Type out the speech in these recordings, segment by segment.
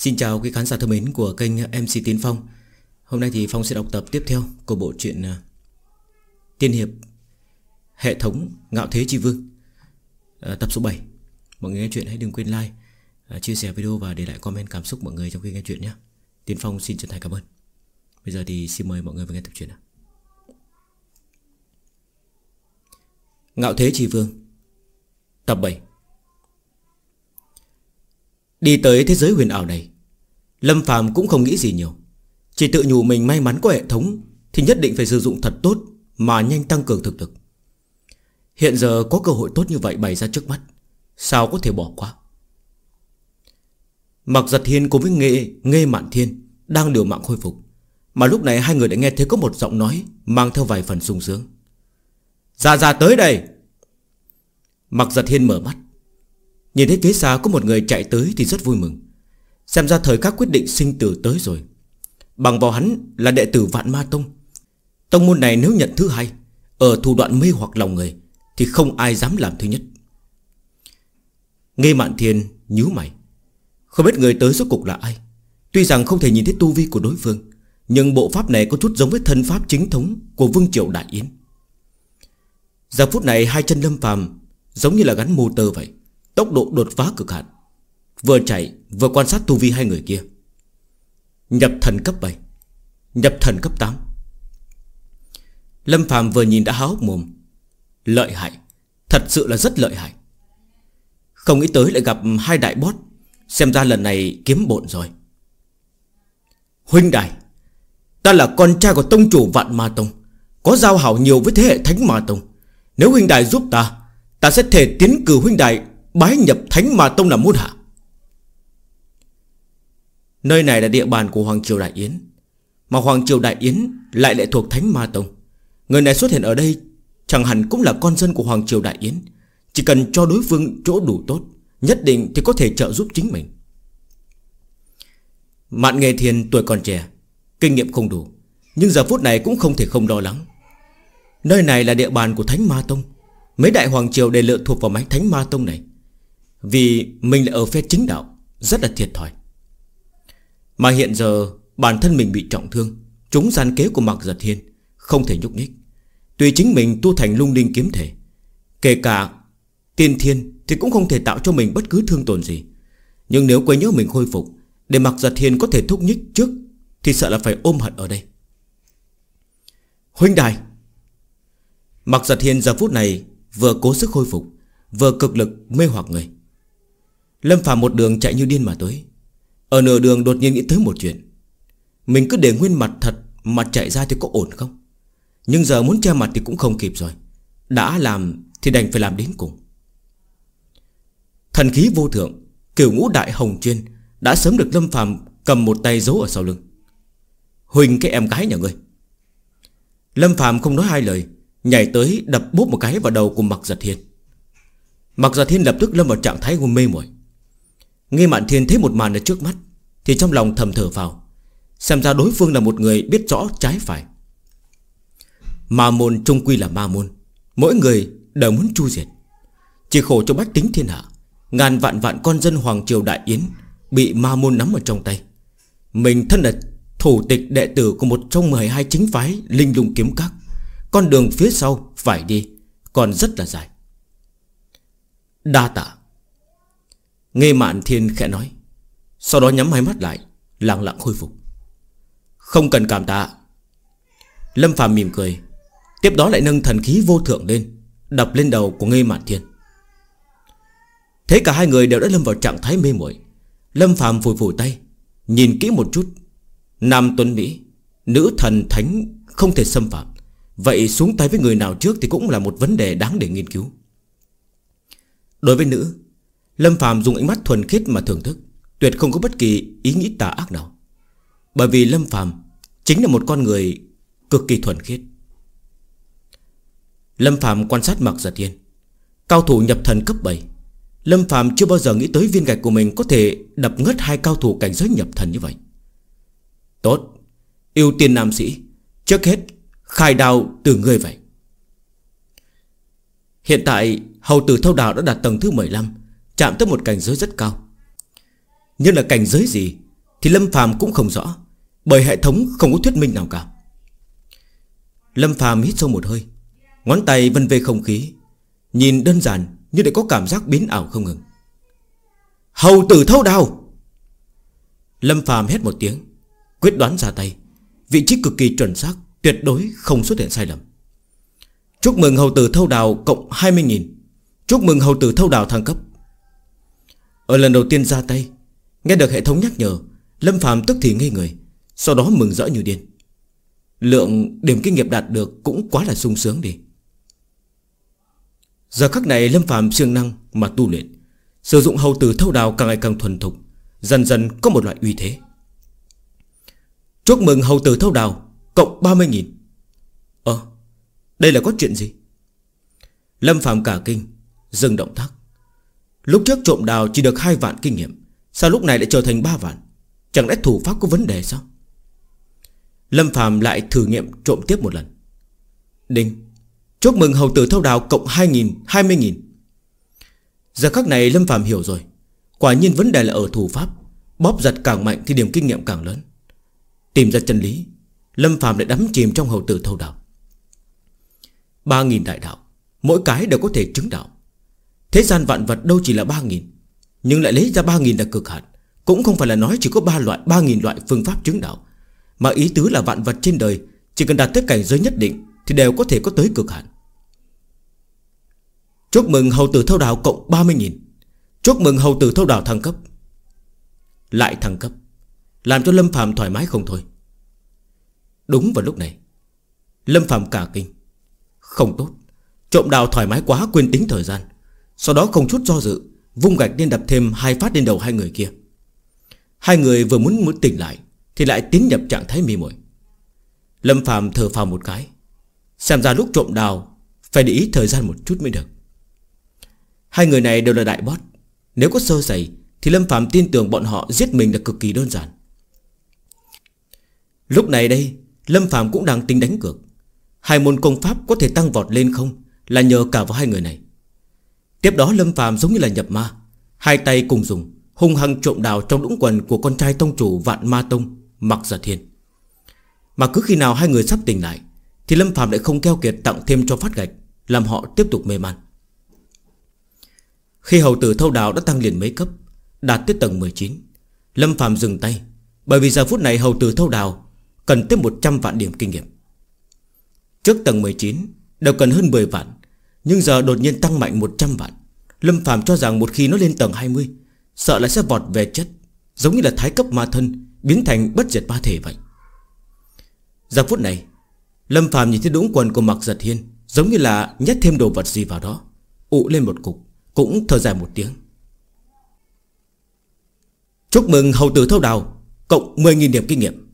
Xin chào quý khán giả thân mến của kênh MC Tiến Phong. Hôm nay thì Phong sẽ đọc tập tiếp theo của bộ truyện à, Tiên Hiệp Hệ thống Ngạo Thế Chi Vương à, Tập số 7 Mọi người nghe chuyện hãy đừng quên like à, Chia sẻ video và để lại comment cảm xúc mọi người trong khi nghe chuyện nhé. Tiến Phong xin chân thành cảm ơn. Bây giờ thì xin mời mọi người vào nghe tập truyện Ngạo Thế Chi Vương Tập 7 Đi tới thế giới huyền ảo này Lâm Phàm cũng không nghĩ gì nhiều. Chỉ tự nhủ mình may mắn có hệ thống Thì nhất định phải sử dụng thật tốt Mà nhanh tăng cường thực lực. Hiện giờ có cơ hội tốt như vậy bày ra trước mắt Sao có thể bỏ qua? Mặc giật thiên cùng với Nghê, Nghê Mạn Thiên Đang điều mạng khôi phục Mà lúc này hai người đã nghe thấy có một giọng nói Mang theo vài phần sung sướng. Ra ra tới đây! Mặc giật thiên mở mắt. Nhìn thấy phía xa có một người chạy tới thì rất vui mừng. Xem ra thời khắc quyết định sinh tử tới rồi. Bằng vào hắn là đệ tử Vạn Ma Tông. Tông môn này nếu nhận thứ hai, Ở thủ đoạn mê hoặc lòng người, Thì không ai dám làm thứ nhất. Nghe Mạn Thiên nhíu mày. Không biết người tới rốt cục là ai? Tuy rằng không thể nhìn thấy tu vi của đối phương, Nhưng bộ pháp này có chút giống với thân pháp chính thống Của Vương Triều Đại Yến. Giờ phút này hai chân lâm phàm Giống như là gắn motor vậy. Tốc độ đột phá cực hạn. Vừa chạy, vừa quan sát tu vi hai người kia. Nhập thần cấp 7 Nhập thần cấp 8 Lâm Phạm vừa nhìn đã há hốc mồm. Lợi hại, Thật sự là rất lợi hại. Không nghĩ tới lại gặp hai đại boss Xem ra lần này kiếm bộn rồi. Huynh đài, Ta là con trai của tông chủ Vạn Ma Tông, Có giao hảo nhiều với thế hệ Thánh Ma Tông. Nếu huynh đài giúp ta Ta sẽ thể tiến cử huynh đài Bái nhập Thánh Ma Tông làm môn hạ. Nơi này là địa bàn của Hoàng Triều Đại Yến, Mà Hoàng Triều Đại Yến Lại lại thuộc Thánh Ma Tông. Người này xuất hiện ở đây Chẳng hẳn cũng là con dân của Hoàng Triều Đại Yến, Chỉ cần cho đối phương chỗ đủ tốt, Nhất định thì có thể trợ giúp chính mình. Mạn Nghề Thiền tuổi còn trẻ, Kinh nghiệm không đủ, Nhưng giờ phút này cũng không thể không lo lắng. Nơi này là địa bàn của Thánh Ma Tông, Mấy đại hoàng triều đều lựa thuộc vào máy Thánh Ma Tông này. Vì mình lại ở phe chính đạo, Rất là thiệt thòi. Mà hiện giờ, bản thân mình bị trọng thương, Chúng gian kế của Mạc Giật Thiên Không thể nhúc nhích. Tuy chính mình tu thành lung linh kiếm thể, Kể cả tiên thiên Thì cũng không thể tạo cho mình bất cứ thương tổn gì. Nhưng nếu quên nhớ mình khôi phục, Để Mạc Giật Thiên có thể thúc nhích trước, Thì sợ là phải ôm hận ở đây. Huynh đài! Mạc Giật Thiên giờ phút này Vừa cố sức khôi phục, Vừa cực lực mê hoặc người. Lâm Phạm một đường chạy như điên mà tới. Ở nửa đường đột nhiên nghĩ tới một chuyện. Mình cứ để nguyên mặt thật Mà chạy ra thì có ổn không? Nhưng giờ muốn che mặt thì cũng không kịp rồi. Đã làm thì đành phải làm đến cùng. Thần khí vô thượng, Kiểu ngũ đại hồng chuyên Đã sớm được Lâm Phạm cầm một tay giấu ở sau lưng. Huỳnh, cái em gái nhà ngươi. Lâm Phạm không nói hai lời, Nhảy tới đập bốp một cái vào đầu của Mạc Giật Thiên Mạc Giật Thiên lập tức lâm vào trạng thái hôn mê mỏi. Nghe Mạn Thiên thấy một màn ở trước mắt, Thì trong lòng thầm thở vào, Xem ra đối phương là một người biết rõ trái phải. Ma môn trung quy là ma môn, Mỗi người đều muốn chu diệt. Chỉ khổ cho bách tính thiên hạ, Ngàn vạn vạn con dân Hoàng Triều Đại Yến Bị ma môn nắm ở trong tay. Mình thân là thủ tịch đệ tử Của một trong 12 chính phái Linh lung kiếm các, con đường phía sau phải đi, Còn rất là dài. Đa tạ. Nghe mạn thiên khẽ nói. Sau đó nhắm hai mắt lại, Lặng lặng khôi phục. Không cần cảm tạ. Lâm phàm mỉm cười. Tiếp đó lại nâng thần khí vô thượng lên, Đập lên đầu của Nghe Mạn Thiên. Thế cả hai người đều đã lâm vào trạng thái mê muội. Lâm phàm phủi phủi tay, Nhìn kỹ một chút. Nam Tuấn Mỹ, Nữ thần thánh, không thể xâm phạm. Vậy xuống tay với người nào trước Thì cũng là một vấn đề đáng để nghiên cứu. Đối với nữ Lâm Phạm dùng ánh mắt thuần khiết mà thưởng thức. Tuyệt không có bất kỳ ý nghĩ tà ác nào. Bởi vì Lâm Phạm Chính là một con người cực kỳ thuần khiết. Lâm Phạm quan sát Mạc Giật Thiên Cao thủ nhập thần cấp 7 Lâm Phạm chưa bao giờ nghĩ tới viên gạch của mình Có thể đập ngất hai cao thủ cảnh giới nhập thần như vậy. Tốt. Ưu tiên nam sĩ, Trước hết Khai đào từ người vậy. Hiện tại, Hầu tử thâu đào đã đạt tầng thứ 15 Chạm tới một cảnh giới rất cao. Nhưng là cảnh giới gì Thì Lâm Phàm cũng không rõ, Bởi hệ thống không có thuyết minh nào cả. Lâm Phàm hít sâu một hơi, Ngón tay vân về không khí, Nhìn đơn giản nhưng lại có cảm giác biến ảo không ngừng. Hầu tử thâu đào Lâm Phàm hét một tiếng, Quyết đoán ra tay. Vị trí cực kỳ chuẩn xác, Tuyệt đối không xuất hiện sai lầm. Chúc mừng hầu tử thâu đào cộng 20.000 Chúc mừng hầu tử thâu đào thăng cấp. Ở lần đầu tiên ra tay, Nghe được hệ thống nhắc nhở, Lâm Phạm tức thì ngây người, Sau đó mừng rỡ như điên. Lượng điểm kinh nghiệm đạt được Cũng quá là sung sướng đi. Giờ khắc này Lâm Phạm siêng năng mà tu luyện, Sử dụng hầu tử thâu đào càng ngày càng thuần thục, Dần dần có một loại uy thế. Chúc mừng hầu tử thâu đào Cộng 30.000 Ờ Đây là có chuyện gì? Lâm Phạm cả kinh, Dừng động tác. Lúc trước trộm đào chỉ được 2 vạn kinh nghiệm, Sao lúc này lại trở thành 3 vạn? Chẳng lẽ thủ pháp có vấn đề sao? Lâm Phạm lại thử nghiệm trộm tiếp một lần. Đinh, Chúc mừng hầu tử thâu đào cộng 2.000 20.000 Giờ khắc này Lâm Phạm hiểu rồi. Quả nhiên vấn đề là ở thủ pháp. Bóp giật càng mạnh thì điểm kinh nghiệm càng lớn. Tìm ra chân lý, Lâm Phạm lại đắm chìm trong hầu tử thâu đào 3.000 đại đạo, Mỗi cái đều có thể chứng đạo. Thế gian vạn vật đâu chỉ là 3.000 Nhưng lại lấy ra 3.000 là cực hạn. Cũng không phải là nói chỉ có 3 loại 3.000 loại phương pháp chứng đạo. Mà ý tứ là vạn vật trên đời, Chỉ cần đạt tới cảnh giới nhất định Thì đều có thể có tới cực hạn. Chúc mừng hầu tử thâu đạo cộng 30.000 Chúc mừng hầu tử thâu đạo thăng cấp. Lại thăng cấp, Làm cho Lâm Phạm thoải mái không thôi. Đúng vào lúc này, Lâm Phạm cả kinh. Không tốt, Trộm đào thoải mái quá, quên tính thời gian. Sau đó không chút do dự, Vung gạch lên đập thêm hai phát lên đầu hai người kia. Hai người vừa muốn muốn tỉnh lại, Thì lại tiến nhập trạng thái mê muội. Lâm Phạm thở phào một cái, Xem ra lúc trộm đào, Phải để ý thời gian một chút mới được. Hai người này đều là đại boss Nếu có sơ sẩy, Thì Lâm Phạm tin tưởng bọn họ giết mình là cực kỳ đơn giản. Lúc này đây, Lâm Phạm cũng đang tính đánh cược. Hai môn công pháp có thể tăng vọt lên không, Là nhờ cả vào hai người này. Tiếp đó Lâm Phạm giống như là nhập ma. Hai tay cùng dùng, Hung hăng trộm đào trong đũng quần của con trai tông chủ Vạn Ma Tông Mặc Giả Thiên. Mà cứ khi nào hai người sắp tỉnh lại, Thì Lâm Phạm lại không keo kiệt tặng thêm cho phát gạch, Làm họ tiếp tục mê man. Khi hầu tử thâu đào đã tăng liền mấy cấp, Đạt tới tầng 19 Lâm Phạm dừng tay, Bởi vì giờ phút này hầu tử thâu đào Cần tới 100 vạn điểm kinh nghiệm. Trước tầng 19 Đều cần hơn 10 vạn nhưng giờ đột nhiên tăng mạnh 100 vạn. Lâm Phạm cho rằng một khi nó lên tầng 20 Sợ là sẽ vọt về chất, Giống như là thái cấp ma thân, Biến thành bất diệt ba thể vậy. Giờ phút này, Lâm Phạm nhìn thấy đũng quần của mặc giật hiên, Giống như là nhét thêm đồ vật gì vào đó, ụ lên một cục, Cũng thở dài một tiếng. Chúc mừng hầu tử thâu đào, Cộng 10.000 điểm kinh nghiệm.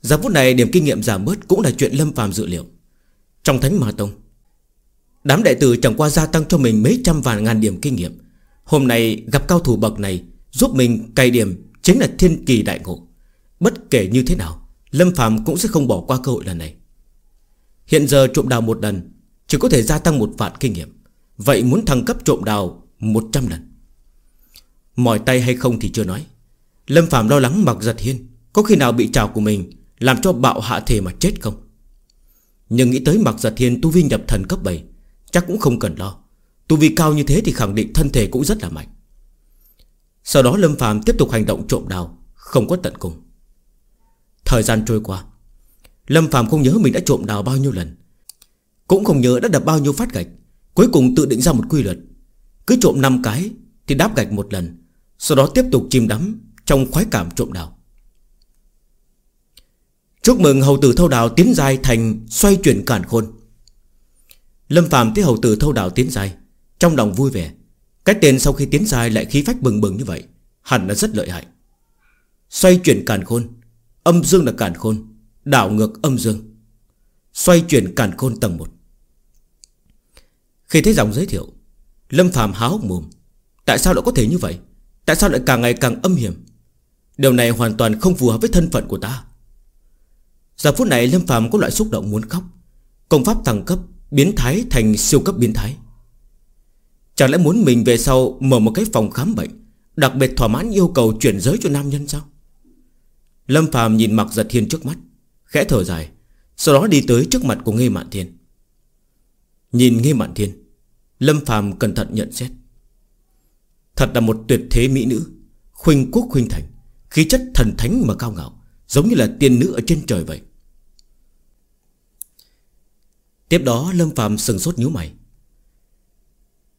Giờ phút này điểm kinh nghiệm giảm bớt Cũng là chuyện Lâm phàm dự liệu. Trong Thánh Ma Tông Đám đệ tử chẳng qua gia tăng cho mình mấy trăm vạn ngàn điểm kinh nghiệm. Hôm nay gặp cao thủ bậc này, Giúp mình cày điểm Chính là thiên kỳ đại ngộ. Bất kể như thế nào, Lâm phạm cũng sẽ không bỏ qua cơ hội lần này. Hiện giờ trộm đào một lần, Chỉ có thể gia tăng một vạn kinh nghiệm. Vậy muốn thăng cấp trộm đào 100 lần. Mỏi tay hay không thì chưa nói. Lâm Phạm lo lắng mặc giật hiên, Có khi nào bị trào của mình làm cho bạo hạ thể mà chết không? Nhưng nghĩ tới mặc giật thiên tu vi nhập thần cấp 7 Chắc cũng không cần lo. Tu vi cao như thế thì khẳng định thân thể cũng rất là mạnh. Sau đó Lâm phàm tiếp tục hành động trộm đào, Không có tận cùng. Thời gian trôi qua, Lâm phàm không nhớ mình đã trộm đào bao nhiêu lần, Cũng không nhớ đã đập bao nhiêu phát gạch. Cuối cùng tự định ra một quy luật, Cứ trộm 5 cái Thì đáp gạch một lần, Sau đó tiếp tục chìm đắm Trong khoái cảm trộm đào. Chúc mừng hầu tử thâu đào tiến dài thành xoay chuyển cản khôn. Lâm Phạm thấy hầu tử thâu đảo tiến dài, Trong lòng vui vẻ. Cái tên sau khi tiến dài lại khí phách bừng bừng như vậy, Hẳn là rất lợi hại. Xoay chuyển càn khôn, Âm dương là càn khôn, Đảo ngược âm dương. Xoay chuyển càn khôn tầng 1 Khi thấy dòng giới thiệu, Lâm Phạm há hốc mồm. Tại sao lại có thể như vậy? Tại sao lại càng ngày càng âm hiểm? Điều này hoàn toàn không phù hợp với thân phận của ta. Giờ phút này Lâm Phạm có loại xúc động muốn khóc. Công pháp thăng cấp Biến thái thành siêu cấp biến thái. Chẳng lẽ muốn mình về sau Mở một cái phòng khám bệnh, Đặc biệt thỏa mãn yêu cầu chuyển giới cho nam nhân sao? Lâm Phàm nhìn Mạc Giật Thiên trước mắt, Khẽ thở dài, Sau đó đi tới trước mặt của Nghê Mạn Thiên. Nhìn Nghê Mạn Thiên, Lâm Phàm cẩn thận nhận xét. Thật là một tuyệt thế mỹ nữ, Khuynh quốc khuynh thành, Khí chất thần thánh mà cao ngạo, Giống như là tiên nữ ở trên trời vậy. Tiếp đó Lâm Phạm sừng sốt nhíu mày.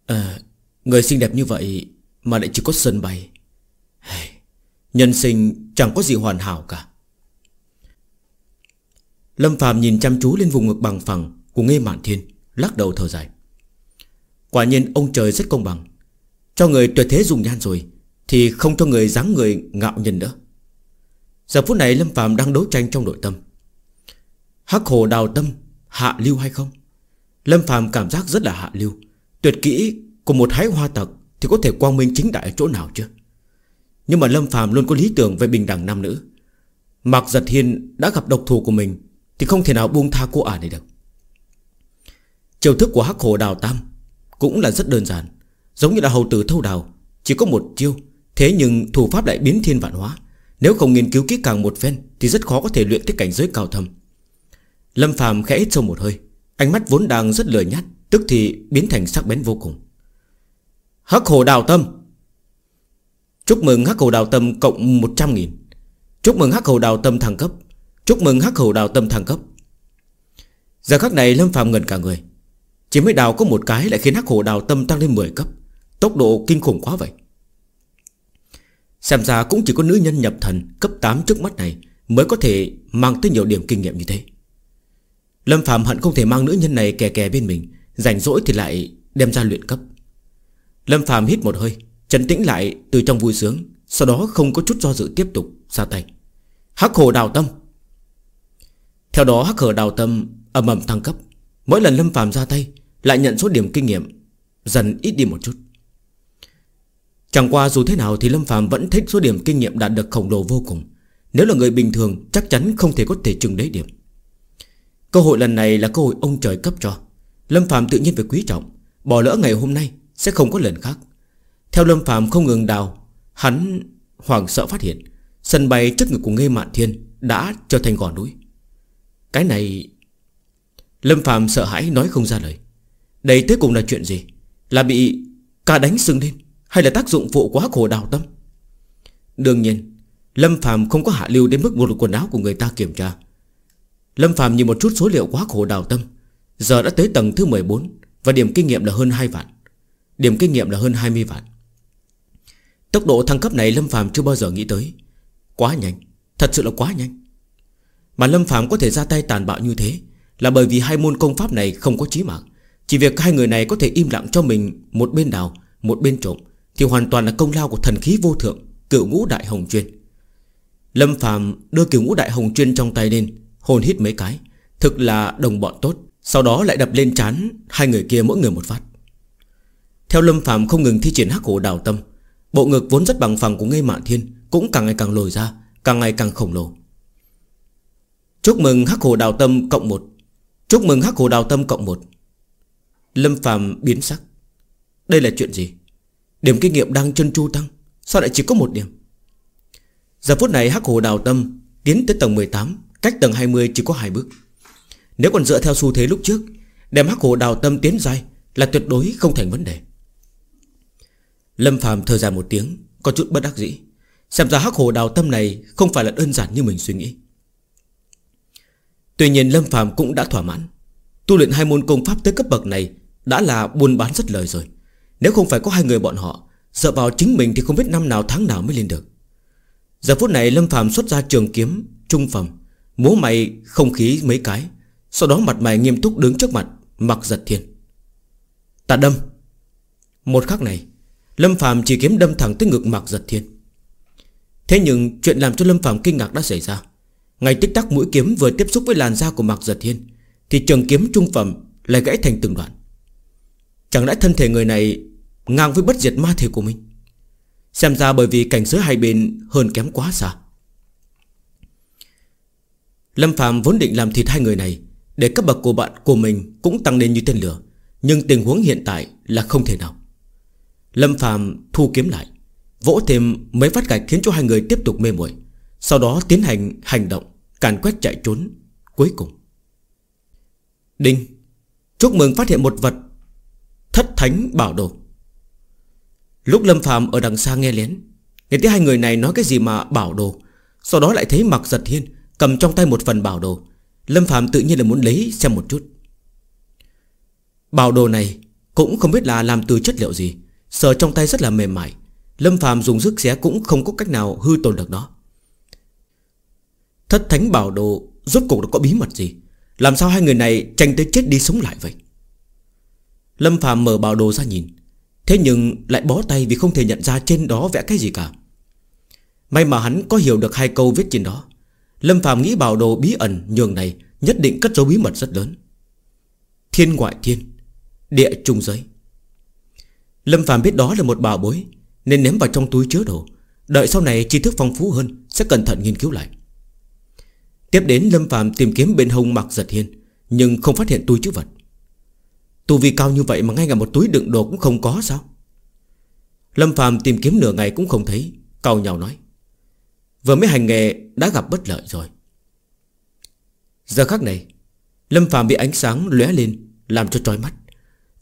À Người xinh đẹp như vậy Mà lại chỉ có sân bay. Nhân sinh chẳng có gì hoàn hảo cả. Lâm Phạm nhìn chăm chú lên vùng ngực bằng phẳng Của Nghê Mạn Thiên, Lắc đầu thở dài. Quả nhiên ông trời rất công bằng. Cho người tuyệt thế dùng nhan rồi, Thì không cho người dáng người ngạo nhân nữa. Giờ phút này Lâm Phạm đang đấu tranh trong nội tâm. Hắc hồ đào tâm Hạ lưu hay không? Lâm Phạm cảm giác rất là hạ lưu. Tuyệt kỹ của một hái hoa tộc Thì có thể quang minh chính đại ở chỗ nào chứ? Nhưng mà Lâm Phạm luôn có lý tưởng về bình đẳng nam nữ. Mạc Giật Hiên đã gặp độc thù của mình Thì không thể nào buông tha cô ả này được. Chiều thức của Hắc Hồ Đào Tam Cũng là rất đơn giản, Giống như là hầu tử thâu đào, Chỉ có một chiêu. Thế nhưng thủ pháp lại biến thiên vạn hóa. Nếu không nghiên cứu kỹ càng một phen Thì rất khó có thể luyện tới cảnh giới cao thâm. Lâm Phạm khẽ hít sâu một hơi. Ánh mắt vốn đang rất lười nhát, Tức thì biến thành sắc bén vô cùng. Hắc Hồ Đào Tâm. Chúc mừng Hắc Hồ Đào Tâm cộng 100 nghìn. Chúc mừng Hắc Hồ Đào Tâm thăng cấp. Chúc mừng Hắc Hồ Đào Tâm thăng cấp. Giờ khắc này Lâm Phạm ngần cả người. Chỉ mới đào có một cái lại khiến Hắc Hồ Đào Tâm tăng lên 10 cấp. Tốc độ kinh khủng quá vậy. Xem ra cũng chỉ có nữ nhân nhập thần Cấp 8 trước mắt này Mới có thể mang tới nhiều điểm kinh nghiệm như thế. Lâm Phạm hận không thể mang nữ nhân này kè kè bên mình, Rảnh rỗi thì lại đem ra luyện cấp. Lâm Phạm hít một hơi, Trấn tĩnh lại từ trong vui sướng, Sau đó không có chút do dự tiếp tục ra tay. Hắc hồ đào tâm. Theo đó hắc hồ đào tâm ầm ầm thăng cấp. Mỗi lần Lâm Phạm ra tay, Lại nhận số điểm kinh nghiệm Dần ít đi một chút. Chẳng qua dù thế nào thì Lâm Phạm vẫn thích số điểm kinh nghiệm đạt được khổng lồ vô cùng. Nếu là người bình thường, Chắc chắn không thể có thể chừng đấy điểm. Cơ hội lần này là cơ hội ông trời cấp cho. Lâm Phạm tự nhiên phải quý trọng. Bỏ lỡ ngày hôm nay, sẽ không có lần khác. Theo Lâm Phạm không ngừng đào, Hắn hoảng sợ phát hiện, Sân bay trước ngực của Nghê Mạn Thiên Đã trở thành gò núi. Cái này, Lâm Phạm sợ hãi nói không ra lời. Đây tới cùng là chuyện gì? Là bị ca đánh sưng lên, Hay là tác dụng phụ quá khổ đào tâm? Đương nhiên, Lâm Phạm không có hạ lưu đến mức một quần áo của người ta kiểm tra. Lâm Phạm nhìn một chút số liệu quá khổ đào tâm. Giờ đã tới tầng thứ 14 Và điểm kinh nghiệm là hơn 2 vạn. Điểm kinh nghiệm là hơn 20 vạn. Tốc độ thăng cấp này Lâm Phạm chưa bao giờ nghĩ tới. Quá nhanh. Thật sự là quá nhanh. Mà Lâm Phạm có thể ra tay tàn bạo như thế Là bởi vì hai môn công pháp này không có chí mạng. Chỉ việc hai người này có thể im lặng cho mình Một bên đào, Một bên trộm, Thì hoàn toàn là công lao của thần khí vô thượng, Cựu ngũ đại hồng chuyên. Lâm Phạm đưa cựu ngũ đại hồng chuyên trong tay lên Hồn hít mấy cái. Thực là đồng bọn tốt. Sau đó lại đập lên chán Hai người kia mỗi người một phát. Theo Lâm Phạm không ngừng thi triển hắc hổ đào tâm, Bộ ngực vốn rất bằng phẳng của ngây mạn thiên Cũng càng ngày càng lồi ra, Càng ngày càng khổng lồ. Chúc mừng hắc hổ đào tâm cộng một. Chúc mừng hắc hổ đào tâm cộng một. Lâm Phạm biến sắc. Đây là chuyện gì? Điểm kinh nghiệm đang chân chu tăng, Sao lại chỉ có một điểm? Giờ phút này hắc hồ đào tâm Tiến tới tầng 18 Cách tầng 20 chỉ có hai bước. Nếu còn dựa theo xu thế lúc trước, Đem hắc hồ đào tâm tiến dài Là tuyệt đối không thành vấn đề. Lâm phàm thở dài một tiếng, Có chút bất đắc dĩ. Xem ra hắc hồ đào tâm này Không phải là đơn giản như mình suy nghĩ. Tuy nhiên Lâm phàm cũng đã thỏa mãn. Tu luyện hai môn công pháp tới cấp bậc này Đã là buôn bán rất lời rồi. Nếu không phải có hai người bọn họ Sợ vào chính mình thì không biết năm nào tháng nào mới lên được. Giờ phút này Lâm phàm xuất ra trường kiếm, Trung phẩm Múa mày không khí mấy cái, Sau đó mặt mày nghiêm túc đứng trước mặt, Mặc giật thiên. Ta đâm. Một khắc này, Lâm Phạm chỉ kiếm đâm thẳng tới ngực mặc Giật Thiên. Thế nhưng chuyện làm cho Lâm Phạm kinh ngạc đã xảy ra. Ngay tích tắc mũi kiếm vừa tiếp xúc với làn da của Mạc Giật Thiên, Thì trường kiếm trung phẩm lại gãy thành từng đoạn. Chẳng lẽ thân thể người này Ngang với bất diệt ma thể của mình? Xem ra bởi vì cảnh giới hai bên Hơn kém quá xa. Lâm Phạm vốn định làm thịt hai người này Để cấp bậc của bạn của mình Cũng tăng lên như tên lửa, Nhưng tình huống hiện tại là không thể nào. Lâm Phạm thu kiếm lại, Vỗ thêm mấy phát gạch khiến cho hai người tiếp tục mê muội, Sau đó tiến hành hành động, Càn quét chạy trốn Cuối cùng. Đinh, Chúc mừng phát hiện một vật, Thất thánh bảo đồ. Lúc Lâm Phạm ở đằng xa nghe lén, Nghe thấy hai người này nói cái gì mà bảo đồ, Sau đó lại thấy mặc giật hiên Cầm trong tay một phần bảo đồ. Lâm Phạm tự nhiên là muốn lấy xem một chút. Bảo đồ này Cũng không biết là làm từ chất liệu gì, Sờ trong tay rất là mềm mại. Lâm Phạm dùng sức xé cũng không có cách nào hư tồn được nó. Thất thánh bảo đồ Rốt cuộc đã có bí mật gì? Làm sao hai người này tranh tới chết đi sống lại vậy? Lâm Phạm mở bảo đồ ra nhìn. Thế nhưng lại bó tay vì không thể nhận ra trên đó vẽ cái gì cả. May mà hắn có hiểu được hai câu viết trên đó. Lâm Phạm nghĩ bảo đồ bí ẩn nhường này Nhất định cất dấu bí mật rất lớn. Thiên ngoại thiên, Địa trung giới. Lâm Phạm biết đó là một bảo bối, Nên ném vào trong túi chứa đồ. Đợi sau này tri thức phong phú hơn, Sẽ cẩn thận nghiên cứu lại. Tiếp đến, Lâm Phạm tìm kiếm bên hông mặc giật hiên, Nhưng không phát hiện túi chứa vật. Tu vi cao như vậy mà ngay cả một túi đựng đồ cũng không có sao? Lâm Phạm tìm kiếm nửa ngày cũng không thấy Cao nhau nói. Vừa mới hành nghề đã gặp bất lợi rồi. Giờ khắc này, Lâm Phạm bị ánh sáng lóe lên, Làm cho trói mắt.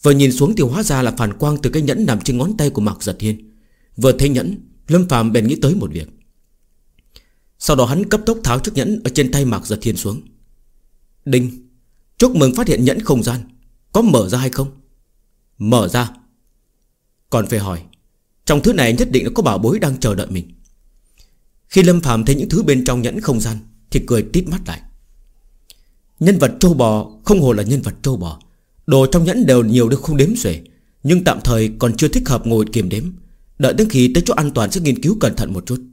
Vừa nhìn xuống thì hóa ra là phản quang từ cái nhẫn nằm trên ngón tay của Mạc Giật Hiên. Vừa thấy nhẫn, Lâm Phạm bèn nghĩ tới một việc. Sau đó hắn cấp tốc tháo chiếc nhẫn Ở trên tay Mạc Giật Hiên xuống. Đinh, Chúc mừng phát hiện nhẫn không gian. Có mở ra hay không? Mở ra. Còn phải hỏi, Trong thứ này nhất định là có bảo bối đang chờ đợi mình. Khi Lâm Phạm thấy những thứ bên trong nhẫn không gian, Thì cười tít mắt lại. Nhân vật trâu bò không hồ là nhân vật trâu bò. Đồ trong nhẫn đều nhiều được không đếm xuể, Nhưng tạm thời còn chưa thích hợp ngồi kiểm đếm. Đợi đến khi tới chỗ an toàn sẽ nghiên cứu cẩn thận một chút.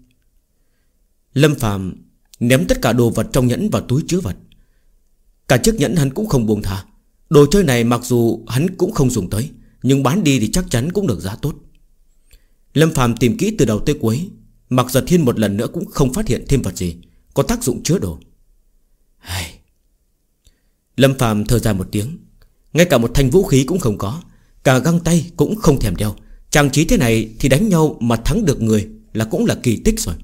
Lâm Phạm ném tất cả đồ vật trong nhẫn vào túi chứa vật. Cả chiếc nhẫn hắn cũng không buông tha. Đồ chơi này mặc dù hắn cũng không dùng tới, Nhưng bán đi thì chắc chắn cũng được giá tốt. Lâm Phạm tìm kỹ từ đầu tới cuối Mặc giật thiên một lần nữa cũng không phát hiện thêm vật gì Có tác dụng chứa đồ. Hay... Lâm Phạm thở dài một tiếng. Ngay cả một thanh vũ khí cũng không có Cả găng tay cũng không thèm đeo. Trang trí thế này thì đánh nhau mà thắng được người Là cũng là kỳ tích rồi.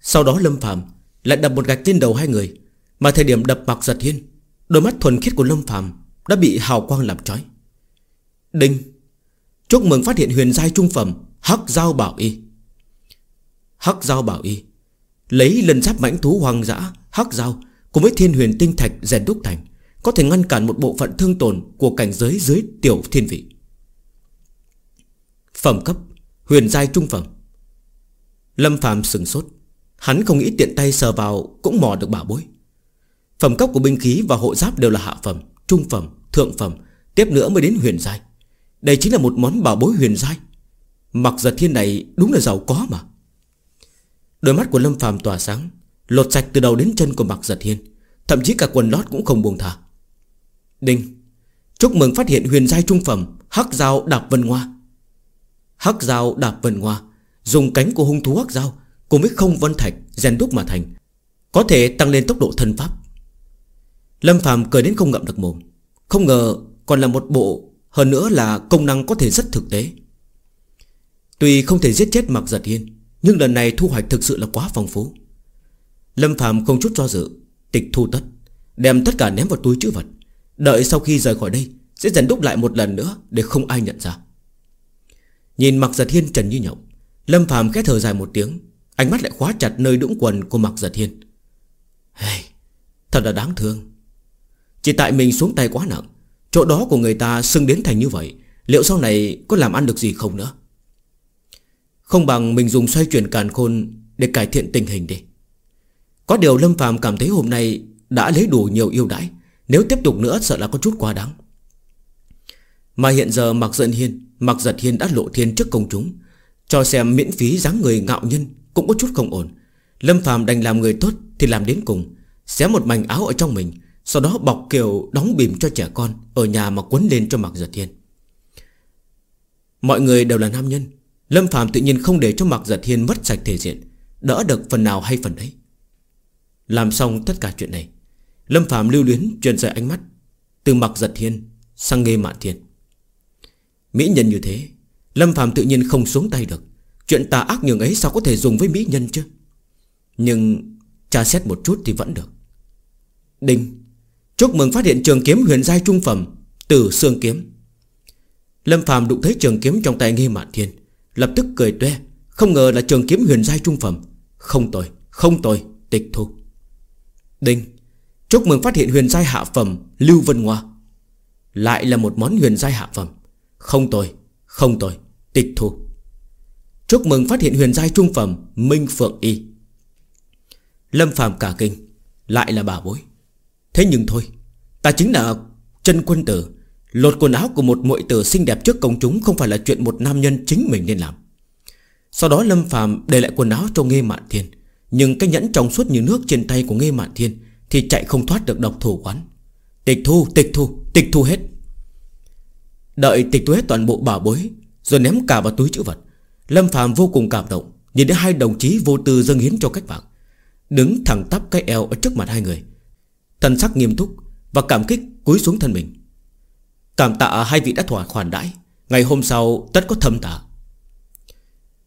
Sau đó Lâm Phạm Lại đập một gạch trên đầu hai người Mà thời điểm đập mặc giật Thiên, Đôi mắt thuần khiết của Lâm Phạm Đã bị hào quang làm trói. Đinh. Chúc mừng phát hiện huyền giai trung phẩm Hắc Giao Bảo Y. Hắc Giao Bảo Y Lấy lần giáp mãnh thú hoàng dã Hắc Giao Cùng với thiên huyền tinh thạch rèn đúc thành có thể ngăn cản một bộ phận thương tổn Của cảnh giới dưới tiểu thiên vị. Phẩm cấp Huyền giai trung phẩm. Lâm phàm sừng sốt Hắn không nghĩ tiện tay sờ vào Cũng mò được bảo bối. Phẩm cấp của binh khí và hộ giáp đều là hạ phẩm Trung phẩm, thượng phẩm Tiếp nữa mới đến huyền giai. Đây chính là một món bảo bối huyền giai. Mặc giật thiên này đúng là giàu có mà. Đôi mắt của Lâm phàm tỏa sáng Lột sạch từ đầu đến chân của mặc giật Hiên, Thậm chí cả quần lót cũng không buông thả. Đinh Chúc mừng phát hiện huyền giai trung phẩm Hắc dao đạp vân hoa. Hắc dao đạp vân hoa Dùng cánh của hung thú hắc dao Cùng với không vân thạch rèn đúc mà thành Có thể tăng lên tốc độ thân pháp. Lâm phàm cười đến không ngậm được mồm Không ngờ còn là một bộ Hơn nữa là công năng có thể rất thực tế. Tuy không thể giết chết mặc giật hiên nhưng lần này thu hoạch thực sự là quá phong phú. Lâm phàm không chút do dự Tịch thu tất Đem tất cả ném vào túi chữ vật. Đợi sau khi rời khỏi đây Sẽ dần đúc lại một lần nữa Để không ai nhận ra. Nhìn mặc giật hiên trần như nhộng Lâm phàm khẽ thở dài một tiếng Ánh mắt lại khóa chặt nơi đũng quần của mặc giật hiên. Hey, Thật là đáng thương. Chỉ tại mình xuống tay quá nặng Chỗ đó của người ta sưng đến thành như vậy Liệu sau này có làm ăn được gì không nữa? Không bằng mình dùng xoay chuyển càn khôn Để cải thiện tình hình đi. Có điều Lâm phàm cảm thấy hôm nay Đã lấy đủ nhiều yêu đãi. Nếu tiếp tục nữa, sợ là có chút quá đáng. Mà hiện giờ Mạc Giận Hiên, Mạc Giật Hiên đã lộ thiên trước công chúng. Cho xem miễn phí dáng người ngạo nhân Cũng có chút không ổn. Lâm Phạm đành làm người tốt thì làm đến cùng. Xé một mảnh áo ở trong mình, Sau đó bọc kiểu đóng bìm cho trẻ con Ở nhà mà quấn lên cho Mạc Giật Hiên. Mọi người đều là nam nhân Lâm Phạm tự nhiên không để cho Mạc Giật Hiên mất sạch thể diện. Đỡ được phần nào hay phần đấy? Làm xong tất cả chuyện này, Lâm Phạm lưu luyến truyền rời ánh mắt Từ mặc giật thiên sang nghê mạn thiên. Mỹ nhân như thế, Lâm Phạm tự nhiên không xuống tay được. Chuyện tà ác nhường ấy sao có thể dùng với mỹ nhân chứ? Nhưng tra xét một chút thì vẫn được. Đinh, Chúc mừng phát hiện trường kiếm huyền giai trung phẩm Từ xương kiếm. Lâm Phạm đụng thấy trường kiếm trong tay Nghê mạn thiên. Lập tức cười toe. Không ngờ là trường kiếm huyền giai trung phẩm. Không tồi, không tồi, tịch thu. Đinh. Chúc mừng phát hiện huyền giai hạ phẩm Lưu Vân Hoa. Lại là một món huyền giai hạ phẩm. Không tồi, không tồi, tịch thu. Chúc mừng phát hiện huyền giai trung phẩm Minh Phượng Y. Lâm phàm cả kinh. Lại là bà bối. Thế nhưng thôi Ta chính là chân quân tử. Lột quần áo của một muội tử xinh đẹp trước công chúng Không phải là chuyện một nam nhân chính mình nên làm. Sau đó Lâm phàm để lại quần áo cho Nghê Mạn Thiên Nhưng cái nhẫn trong suốt như nước trên tay của Nghê Mạn Thiên Thì chạy không thoát được độc thủ quán. Tịch thu, tịch thu, tịch thu hết. Đợi tịch thu hết toàn bộ bảo bối Rồi ném cả vào túi chữ vật. Lâm phàm vô cùng cảm động Nhìn thấy hai đồng chí vô tư dâng hiến cho cách mạng Đứng thẳng tắp cái eo ở trước mặt hai người. Thần sắc nghiêm túc Và cảm kích cúi xuống thân mình. Cảm tạ hai vị đã thỏa khoản đãi. Ngày hôm sau, tất có thâm tạ.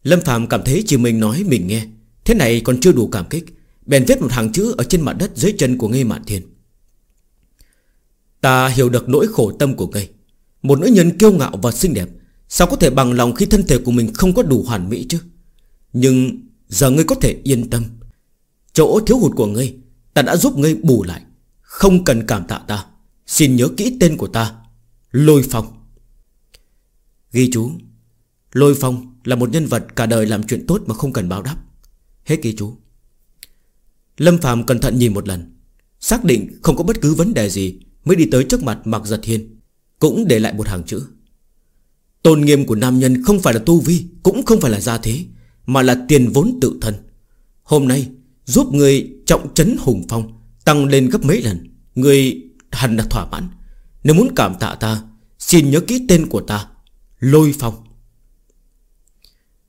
Lâm Phạm cảm thấy chỉ mình nói mình nghe. Thế này còn chưa đủ cảm kích. Bèn viết một hàng chữ ở trên mặt đất dưới chân của Ngây Mạn Thiên. Ta hiểu được nỗi khổ tâm của ngây Một nữ nhân kiêu ngạo và xinh đẹp, Sao có thể bằng lòng khi thân thể của mình không có đủ hoàn mỹ chứ? Nhưng giờ ngươi có thể yên tâm. Chỗ thiếu hụt của ngươi, Ta đã giúp ngươi bù lại. Không cần cảm tạ ta. Xin nhớ kỹ tên của ta. Lôi Phong. Ghi chú, Lôi Phong là một nhân vật cả đời làm chuyện tốt mà không cần báo đáp. Hết ghi chú. Lâm Phạm cẩn thận nhìn một lần, Xác định không có bất cứ vấn đề gì Mới đi tới trước mặt Mạc Giật Hiên, Cũng để lại một hàng chữ. Tôn nghiêm của nam nhân không phải là tu vi, Cũng không phải là gia thế, Mà là tiền vốn tự thân. Hôm nay, Giúp người trọng trấn hùng phong Tăng lên gấp mấy lần, Người hẳn là thỏa mãn. Nếu muốn cảm tạ ta, Xin nhớ ký tên của ta, Lôi phong.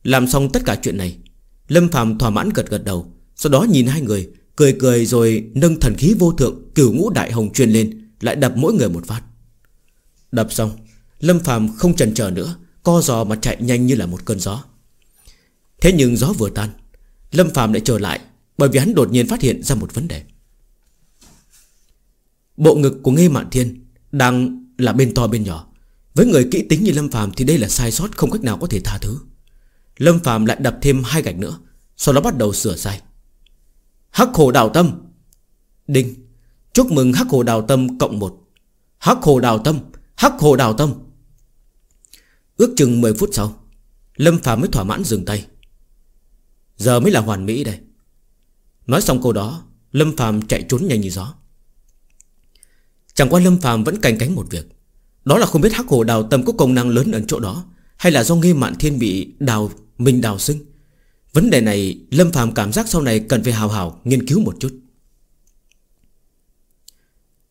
Làm xong tất cả chuyện này, Lâm Phạm thỏa mãn gật gật đầu, Sau đó nhìn hai người, Cười cười rồi nâng thần khí vô thượng, Cửu ngũ đại hồng truyền lên, Lại đập mỗi người một phát. Đập xong, Lâm Phạm không chần chờ nữa, Co giò mà chạy nhanh như là một cơn gió. Thế nhưng gió vừa tan, Lâm Phạm lại trở lại, bởi vì hắn đột nhiên phát hiện ra một vấn đề. Bộ ngực của Nghe Mạn Thiên đang là bên to bên nhỏ. Với người kỹ tính như Lâm Phạm thì đây là sai sót Không cách nào có thể tha thứ. Lâm Phạm lại đập thêm hai gạch nữa, Sau đó bắt đầu sửa sai. Hắc hồ đào tâm. Đinh. Chúc mừng hắc hồ đào tâm cộng một. Hắc hồ đào tâm, Hắc hồ đào tâm. Ước chừng 10 phút sau, Lâm Phạm mới thỏa mãn dừng tay. Giờ mới là hoàn mỹ đây. Nói xong câu đó, Lâm Phạm chạy trốn nhanh như gió. Chẳng qua Lâm phàm vẫn canh cánh một việc. Đó là không biết hắc hồ đào tâm có công năng lớn ở chỗ đó, Hay là do nghi mạn thiên bị đào Mình đào sinh. Vấn đề này, Lâm phàm cảm giác sau này cần phải hào hào nghiên cứu một chút.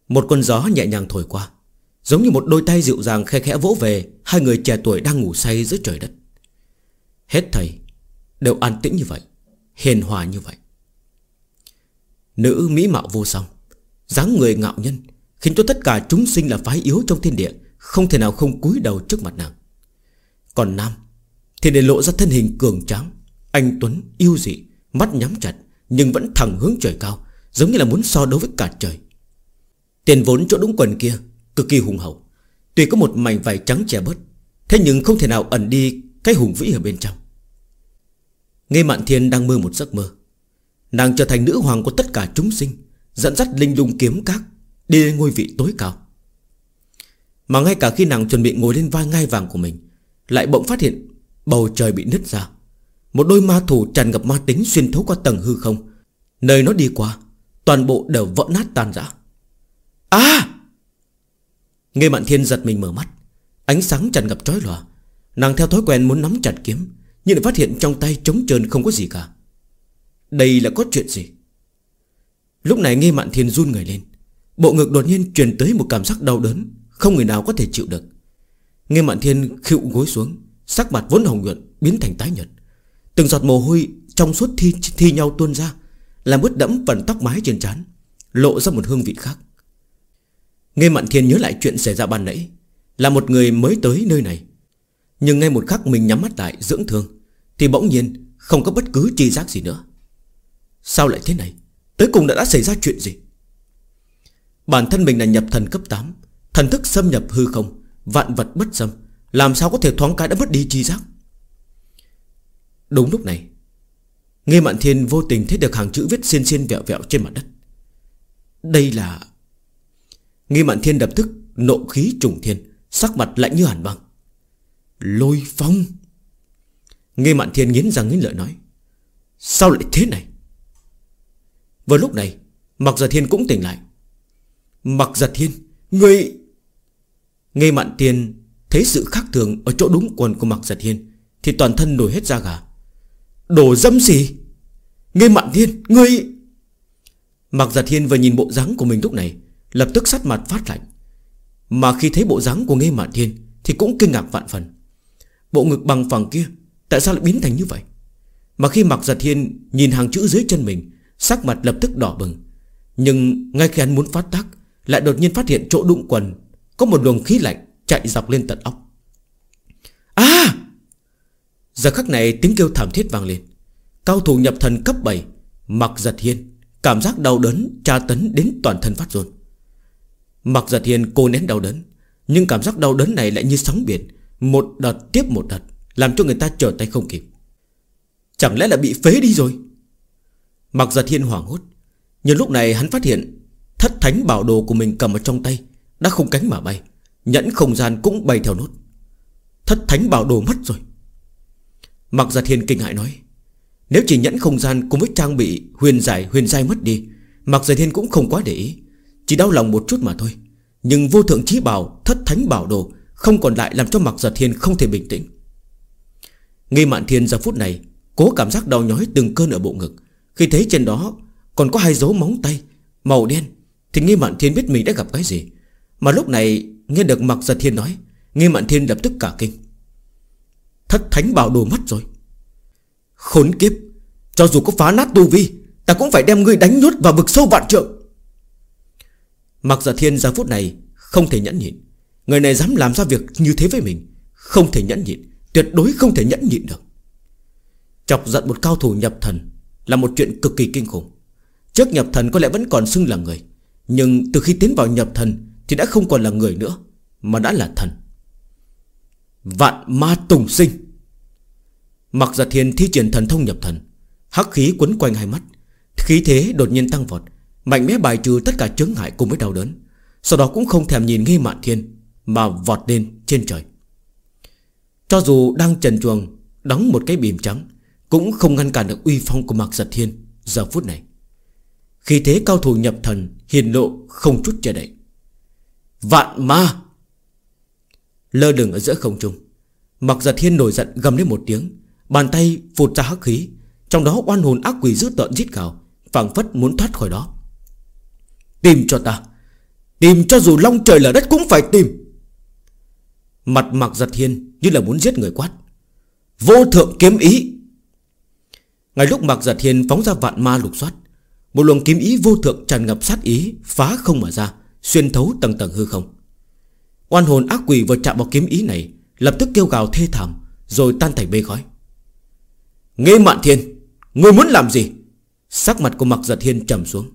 Một con gió nhẹ nhàng thổi qua, Giống như một đôi tay dịu dàng khe khẽ vỗ về, Hai người trẻ tuổi đang ngủ say dưới trời đất. Hết thầy, Đều an tĩnh như vậy, Hiền hòa như vậy. Nữ mỹ mạo vô song, dáng người ngạo nhân Khiến cho tất cả chúng sinh là phái yếu trong thiên địa, Không thể nào không cúi đầu trước mặt nàng. Còn nam Thì để lộ ra thân hình cường tráng, Anh Tuấn yêu dị, Mắt nhắm chặt, Nhưng vẫn thẳng hướng trời cao, Giống như là muốn so đấu với cả trời. Tiền vốn chỗ đúng quần kia, Cực kỳ hùng hậu, Tuy có một mảnh vải trắng che bớt, Thế nhưng không thể nào ẩn đi Cái hùng vĩ ở bên trong. Nghe Mạn Thiên đang mơ một giấc mơ, Nàng trở thành nữ hoàng của tất cả chúng sinh, Dẫn dắt linh lung kiếm các. Đi lên ngôi vị tối cao. Mà ngay cả khi nàng chuẩn bị ngồi lên vai ngai vàng của mình, Lại bỗng phát hiện Bầu trời bị nứt ra. Một đôi ma thủ tràn ngập ma tính xuyên thấu qua tầng hư không. Nơi nó đi qua, Toàn bộ đều vỡ nát tan rã. À! Nghe Mạn Thiên giật mình mở mắt, Ánh sáng tràn ngập trói lòa. Nàng theo thói quen muốn nắm chặt kiếm, Nhưng lại phát hiện trong tay trống trơn không có gì cả. Đây là có chuyện gì? Lúc này nghe mạn thiên run người lên. Bộ ngực đột nhiên truyền tới một cảm giác đau đớn Không người nào có thể chịu được. Nghe mạn thiên khịu gối xuống Sắc mặt vốn hồng nhuận biến thành tái nhợt. Từng giọt mồ hôi trong suốt thi, thi nhau tuôn ra Làm ướt đẫm phần tóc mái trên trán Lộ ra một hương vị khác. Nghe mạn thiên nhớ lại chuyện xảy ra ban nãy Là một người mới tới nơi này. Nhưng ngay một khắc mình nhắm mắt lại dưỡng thương Thì bỗng nhiên không có bất cứ chi giác gì nữa. Sao lại thế này? Tới cùng đã đã xảy ra chuyện gì? Bản thân mình là nhập thần cấp 8 Thần thức xâm nhập hư không, Vạn vật bất xâm. Làm sao có thể thoáng cái đã mất đi chi giác? Đúng lúc này Nghe Mạn Thiên vô tình thấy được hàng chữ viết xiên xiên vẹo vẹo trên mặt đất. Đây là Nghe Mạn Thiên đập tức Nộ khí trùng thiên, Sắc mặt lạnh như hàn băng. Lôi phong. Nghe Mạn Thiên nghiến răng nghiến lợi nói, Sao lại thế này? Vừa lúc này Mặc giờ Thiên cũng tỉnh lại. Mặc Giật Thiên Người Nghe Mạn tiền Thấy sự khác thường ở chỗ đúng quần của Mặc Giật Thiên Thì toàn thân nổi hết da gà. Đồ dâm gì? Nghe Mạn Thiên, Ngươi! Mặc Giật Thiên vừa nhìn bộ dáng của mình lúc này, Lập tức sắt mặt phát lạnh. Mà khi thấy bộ dáng của Nghe Mạn Thiên, Thì cũng kinh ngạc vạn phần. Bộ ngực bằng phẳng kia, Tại sao lại biến thành như vậy? Mà khi Mặc Giật Thiên nhìn hàng chữ dưới chân mình, Sắc mặt lập tức đỏ bừng. Nhưng ngay khi hắn muốn phát tác lại đột nhiên phát hiện chỗ đụng quần, Có một luồng khí lạnh chạy dọc lên tận óc. À! Giờ khắc này tiếng kêu thảm thiết vang lên. Cao thủ nhập thần cấp 7 Mặc giật hiên, Cảm giác đau đớn tra tấn đến toàn thân phát run. Mặc giật hiên cô nén đau đớn, Nhưng cảm giác đau đớn này lại như sóng biển, Một đợt tiếp một đợt, Làm cho người ta trở tay không kịp. Chẳng lẽ là bị phế đi rồi? Mặc giật hiên hoảng hốt, Nhưng lúc này hắn phát hiện Thất thánh bảo đồ của mình cầm ở trong tay, Đã không cánh mà bay. Nhẫn không gian cũng bay theo nốt. Thất thánh bảo đồ mất rồi. Mặc ra thiên kinh hại nói, Nếu chỉ nhẫn không gian cùng với trang bị Huyền giải, huyền dai mất đi Mặc ra thiên cũng không quá để ý. Chỉ đau lòng một chút mà thôi. Nhưng vô thượng trí bảo, thất thánh bảo đồ Không còn lại làm cho mặc giật thiên không thể bình tĩnh. Nghi mạn thiên giờ phút này Cố cảm giác đau nhói từng cơn ở bộ ngực. Khi thấy trên đó Còn có hai dấu móng tay Màu đen thì nghi mạn thiên biết mình đã gặp cái gì? Mà lúc này, nghe được mặc giật thiên nói, Nghi mạn thiên lập tức cả kinh. Thất thánh bảo đồ mất rồi. Khốn kiếp! Cho dù có phá nát tu vi, Ta cũng phải đem ngươi đánh nhốt vào vực sâu vạn trượng. Mặc giả thiên giờ phút này Không thể nhẫn nhịn. Người này dám làm ra việc như thế với mình, Không thể nhẫn nhịn, Tuyệt đối không thể nhẫn nhịn được. Chọc giận một cao thủ nhập thần Là một chuyện cực kỳ kinh khủng. Trước nhập thần có lẽ vẫn còn xưng là người nhưng từ khi tiến vào nhập thần Thì đã không còn là người nữa, Mà đã là thần. Vạn ma tùng sinh. Mặc giật thiên thi triển thần thông nhập thần, Hắc khí quấn quanh hai mắt, Khí thế đột nhiên tăng vọt, Mạnh mẽ bài trừ tất cả chướng ngại cùng với đau đớn, Sau đó cũng không thèm nhìn nghi mạn thiên Mà vọt lên trên trời. Cho dù đang trần chuồng Đóng một cái bìm trắng, Cũng không ngăn cản được uy phong của Mạc Giật Thiên Giờ phút này. Khi thế cao thủ nhập thần, Hiền lộ không chút che đậy. Vạn ma! Lơ lửng ở giữa không trung. Mặc giật thiên nổi giận gầm lên một tiếng, Bàn tay phụt ra hắc khí, Trong đó oan hồn ác quỷ dữ tợn giết gào, phảng phất muốn thoát khỏi đó. Tìm cho ta! Tìm cho dù long trời lở đất cũng phải tìm! Mặt mặc giật thiên Như là muốn giết người quát. Vô thượng kiếm ý! Ngay lúc mặc giật thiên phóng ra vạn ma lục soát một luồng kiếm ý vô thượng tràn ngập sát ý, Phá không mà ra, Xuyên thấu tầng tầng hư không. Oan hồn ác quỷ vừa chạm vào kiếm ý này, Lập tức kêu gào thê thảm, Rồi tan thành mây khói. Nghe mạn thiên, Ngươi muốn làm gì? Sắc mặt của mặc giật thiên trầm xuống.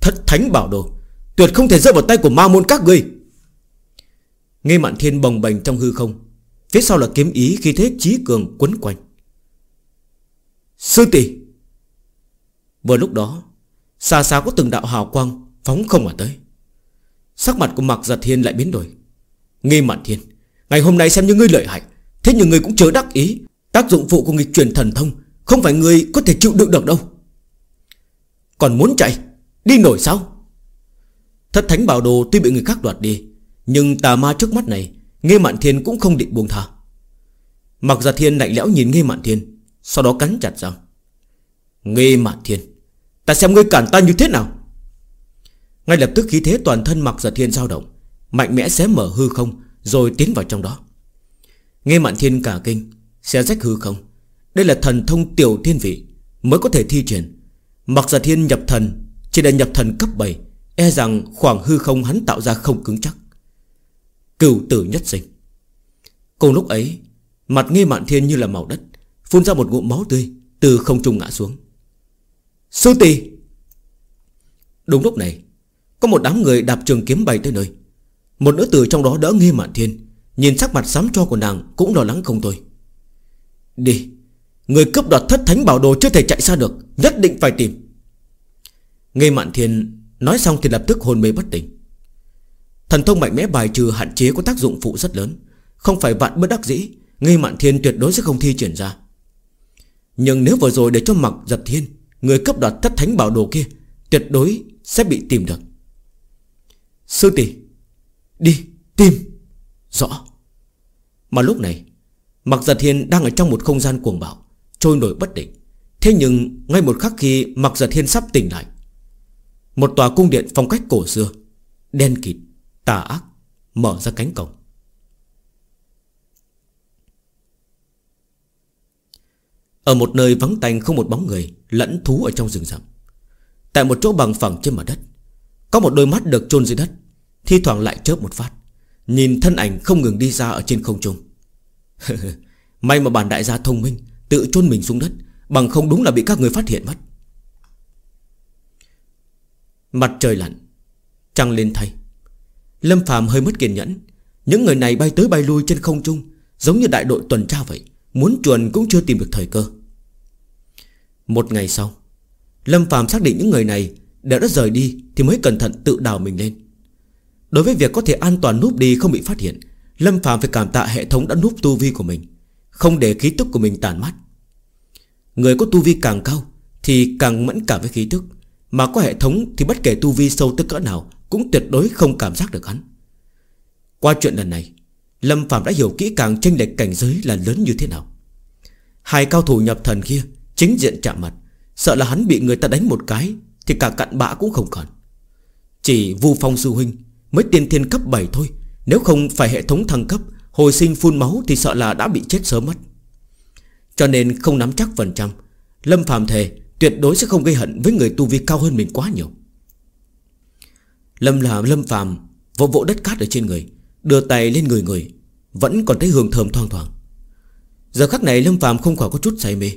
Thất thánh bảo đồ, Tuyệt không thể rơi vào tay của ma môn các ngươi. Nghe mạn thiên bồng bềnh trong hư không, Phía sau là kiếm ý khi thế trí cường quấn quanh. Sư tỷ Vừa lúc đó, Xa xa có từng đạo hào quang Phóng không mà tới. Sắc mặt của Mạc Giật Thiên lại biến đổi. Nghi Mạn Thiên, Ngày hôm nay xem như ngươi lợi hại, Thế nhưng ngươi cũng chớ đắc ý. Tác dụng phụ của nghịch truyền thần thông Không phải ngươi có thể chịu đựng được đâu. Còn muốn chạy, Đi nổi sao? Thất thánh bảo đồ tuy bị người khác đoạt đi, Nhưng tà ma trước mắt này Nghe Mạn Thiên cũng không định buông tha. Mặc Giật Thiên lạnh lẽo nhìn Nghe Mạn Thiên, Sau đó cắn chặt răng. Nghe Mạn Thiên Ta xem ngươi cản ta như thế nào. Ngay lập tức khí thế toàn thân mặc giật thiên dao động, Mạnh mẽ xé mở hư không, Rồi tiến vào trong đó. Nghe mạn thiên cả kinh, Xé rách hư không. Đây là thần thông tiểu thiên vị, Mới có thể thi triển. Mặc giật thiên nhập thần, Chỉ là nhập thần cấp 7 E rằng khoảng hư không hắn tạo ra không cứng chắc. Cửu tử nhất sinh. Cùng lúc ấy, Mặt nghe mạn thiên như là màu đất, Phun ra một ngụm máu tươi, Từ không trung ngã xuống. Sư tỷ Đúng lúc này, Có một đám người đạp trường kiếm bay tới nơi. Một nữ tử trong đó đỡ nghi mạn thiên, Nhìn sắc mặt sám cho của nàng Cũng lo lắng không thôi. Đi, Người cướp đoạt thất thánh bảo đồ chưa thể chạy xa được, Nhất định phải tìm. Nghi mạn thiên Nói xong thì lập tức hôn mê bất tỉnh. Thần thông mạnh mẽ bài trừ hạn chế có tác dụng phụ rất lớn, Không phải vạn bất đắc dĩ, Nghi mạn thiên tuyệt đối sẽ không thi triển ra. Nhưng nếu vừa rồi để cho mặc giật thiên Người cấp đoạt thất thánh bảo đồ kia Tuyệt đối sẽ bị tìm được. Sư tỷ, Đi tìm. Rõ. Mà lúc này Mặc giật hiên đang ở trong một không gian cuồng bạo, Trôi nổi bất định. Thế nhưng ngay một khắc khi Mặc giật hiên sắp tỉnh lại, Một tòa cung điện phong cách cổ xưa, Đen kịt, Tà ác, Mở ra cánh cổng. Ở một nơi vắng tanh không một bóng người, Lẫn thú ở trong rừng rậm. Tại một chỗ bằng phẳng trên mặt đất, Có một đôi mắt được chôn dưới đất, Thi thoảng lại chớp một phát, Nhìn thân ảnh không ngừng đi ra ở trên không trung. May mà bản đại gia thông minh, Tự chôn mình xuống đất, Bằng không đúng là bị các người phát hiện mất. Mặt trời lặn, Trăng lên thay. Lâm phàm hơi mất kiên nhẫn, Những người này bay tới bay lui trên không trung, Giống như đại đội tuần tra vậy Muốn chuồn cũng chưa tìm được thời cơ. Một ngày sau, Lâm Phạm xác định những người này Đã đã rời đi thì mới cẩn thận tự đào mình lên. Đối với việc có thể an toàn núp đi không bị phát hiện, Lâm Phạm phải cảm tạ hệ thống đã núp tu vi của mình, Không để khí tức của mình tàn mắt Người có tu vi càng cao Thì càng mẫn cảm với khí tức, Mà có hệ thống thì bất kể tu vi sâu tới cỡ nào Cũng tuyệt đối không cảm giác được hắn. Qua chuyện lần này Lâm Phạm đã hiểu kỹ càng tranh lệch cảnh giới là lớn như thế nào. Hai cao thủ nhập thần kia Chính diện chạm mặt, Sợ là hắn bị người ta đánh một cái Thì cả cặn bã cũng không còn. Chỉ Vu Phong Sư Huynh Mới tiên thiên cấp 7 thôi, Nếu không phải hệ thống thăng cấp, Hồi sinh phun máu thì sợ là đã bị chết sớm mất. Cho nên không nắm chắc phần trăm, Lâm Phạm thề Tuyệt đối sẽ không gây hận với người tu vi cao hơn mình quá nhiều. Lâm là Lâm Phạm, Vỗ vỗ đất cát ở trên người Đưa tay lên người người, Vẫn còn thấy hương thơm thoang thoảng. Giờ khắc này Lâm phàm không khỏi có chút say mê.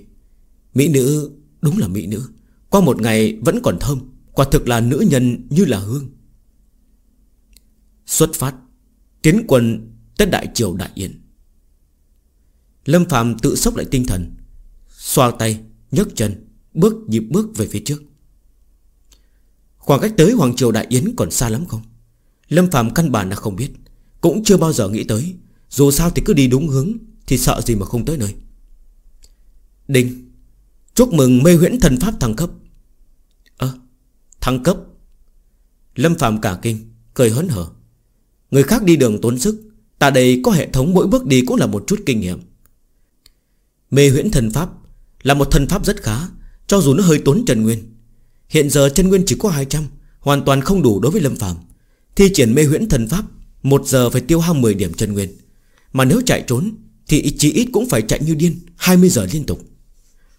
Mỹ nữ, Đúng là mỹ nữ. Qua một ngày vẫn còn thơm, Quả thực là nữ nhân như là hương. Xuất phát, Tiến quân Tết Đại Triều Đại Yên. Lâm phàm tự sốc lại tinh thần, Xoa tay, nhấc chân, Bước nhịp bước về phía trước. Khoảng cách tới Hoàng Triều Đại Yến còn xa lắm không? Lâm phàm căn bản là không biết. Cũng chưa bao giờ nghĩ tới. Dù sao thì cứ đi đúng hướng, Thì sợ gì mà không tới nơi. Đinh, Chúc mừng mê huyễn thần pháp thăng cấp. Ơ, Thăng cấp? Lâm Phạm cả kinh, Cười hớn hở. Người khác đi đường tốn sức Ta đây có hệ thống mỗi bước đi cũng là một chút kinh nghiệm. Mê huyễn thần pháp Là một thần pháp rất khá, Cho dù nó hơi tốn chân nguyên. Hiện giờ chân nguyên chỉ có 200 Hoàn toàn không đủ đối với Lâm Phạm Thi triển mê huyễn thần pháp một giờ phải tiêu hao 10 điểm chân nguyên. Mà nếu chạy trốn, Thì chỉ ít cũng phải chạy như điên 20 giờ liên tục.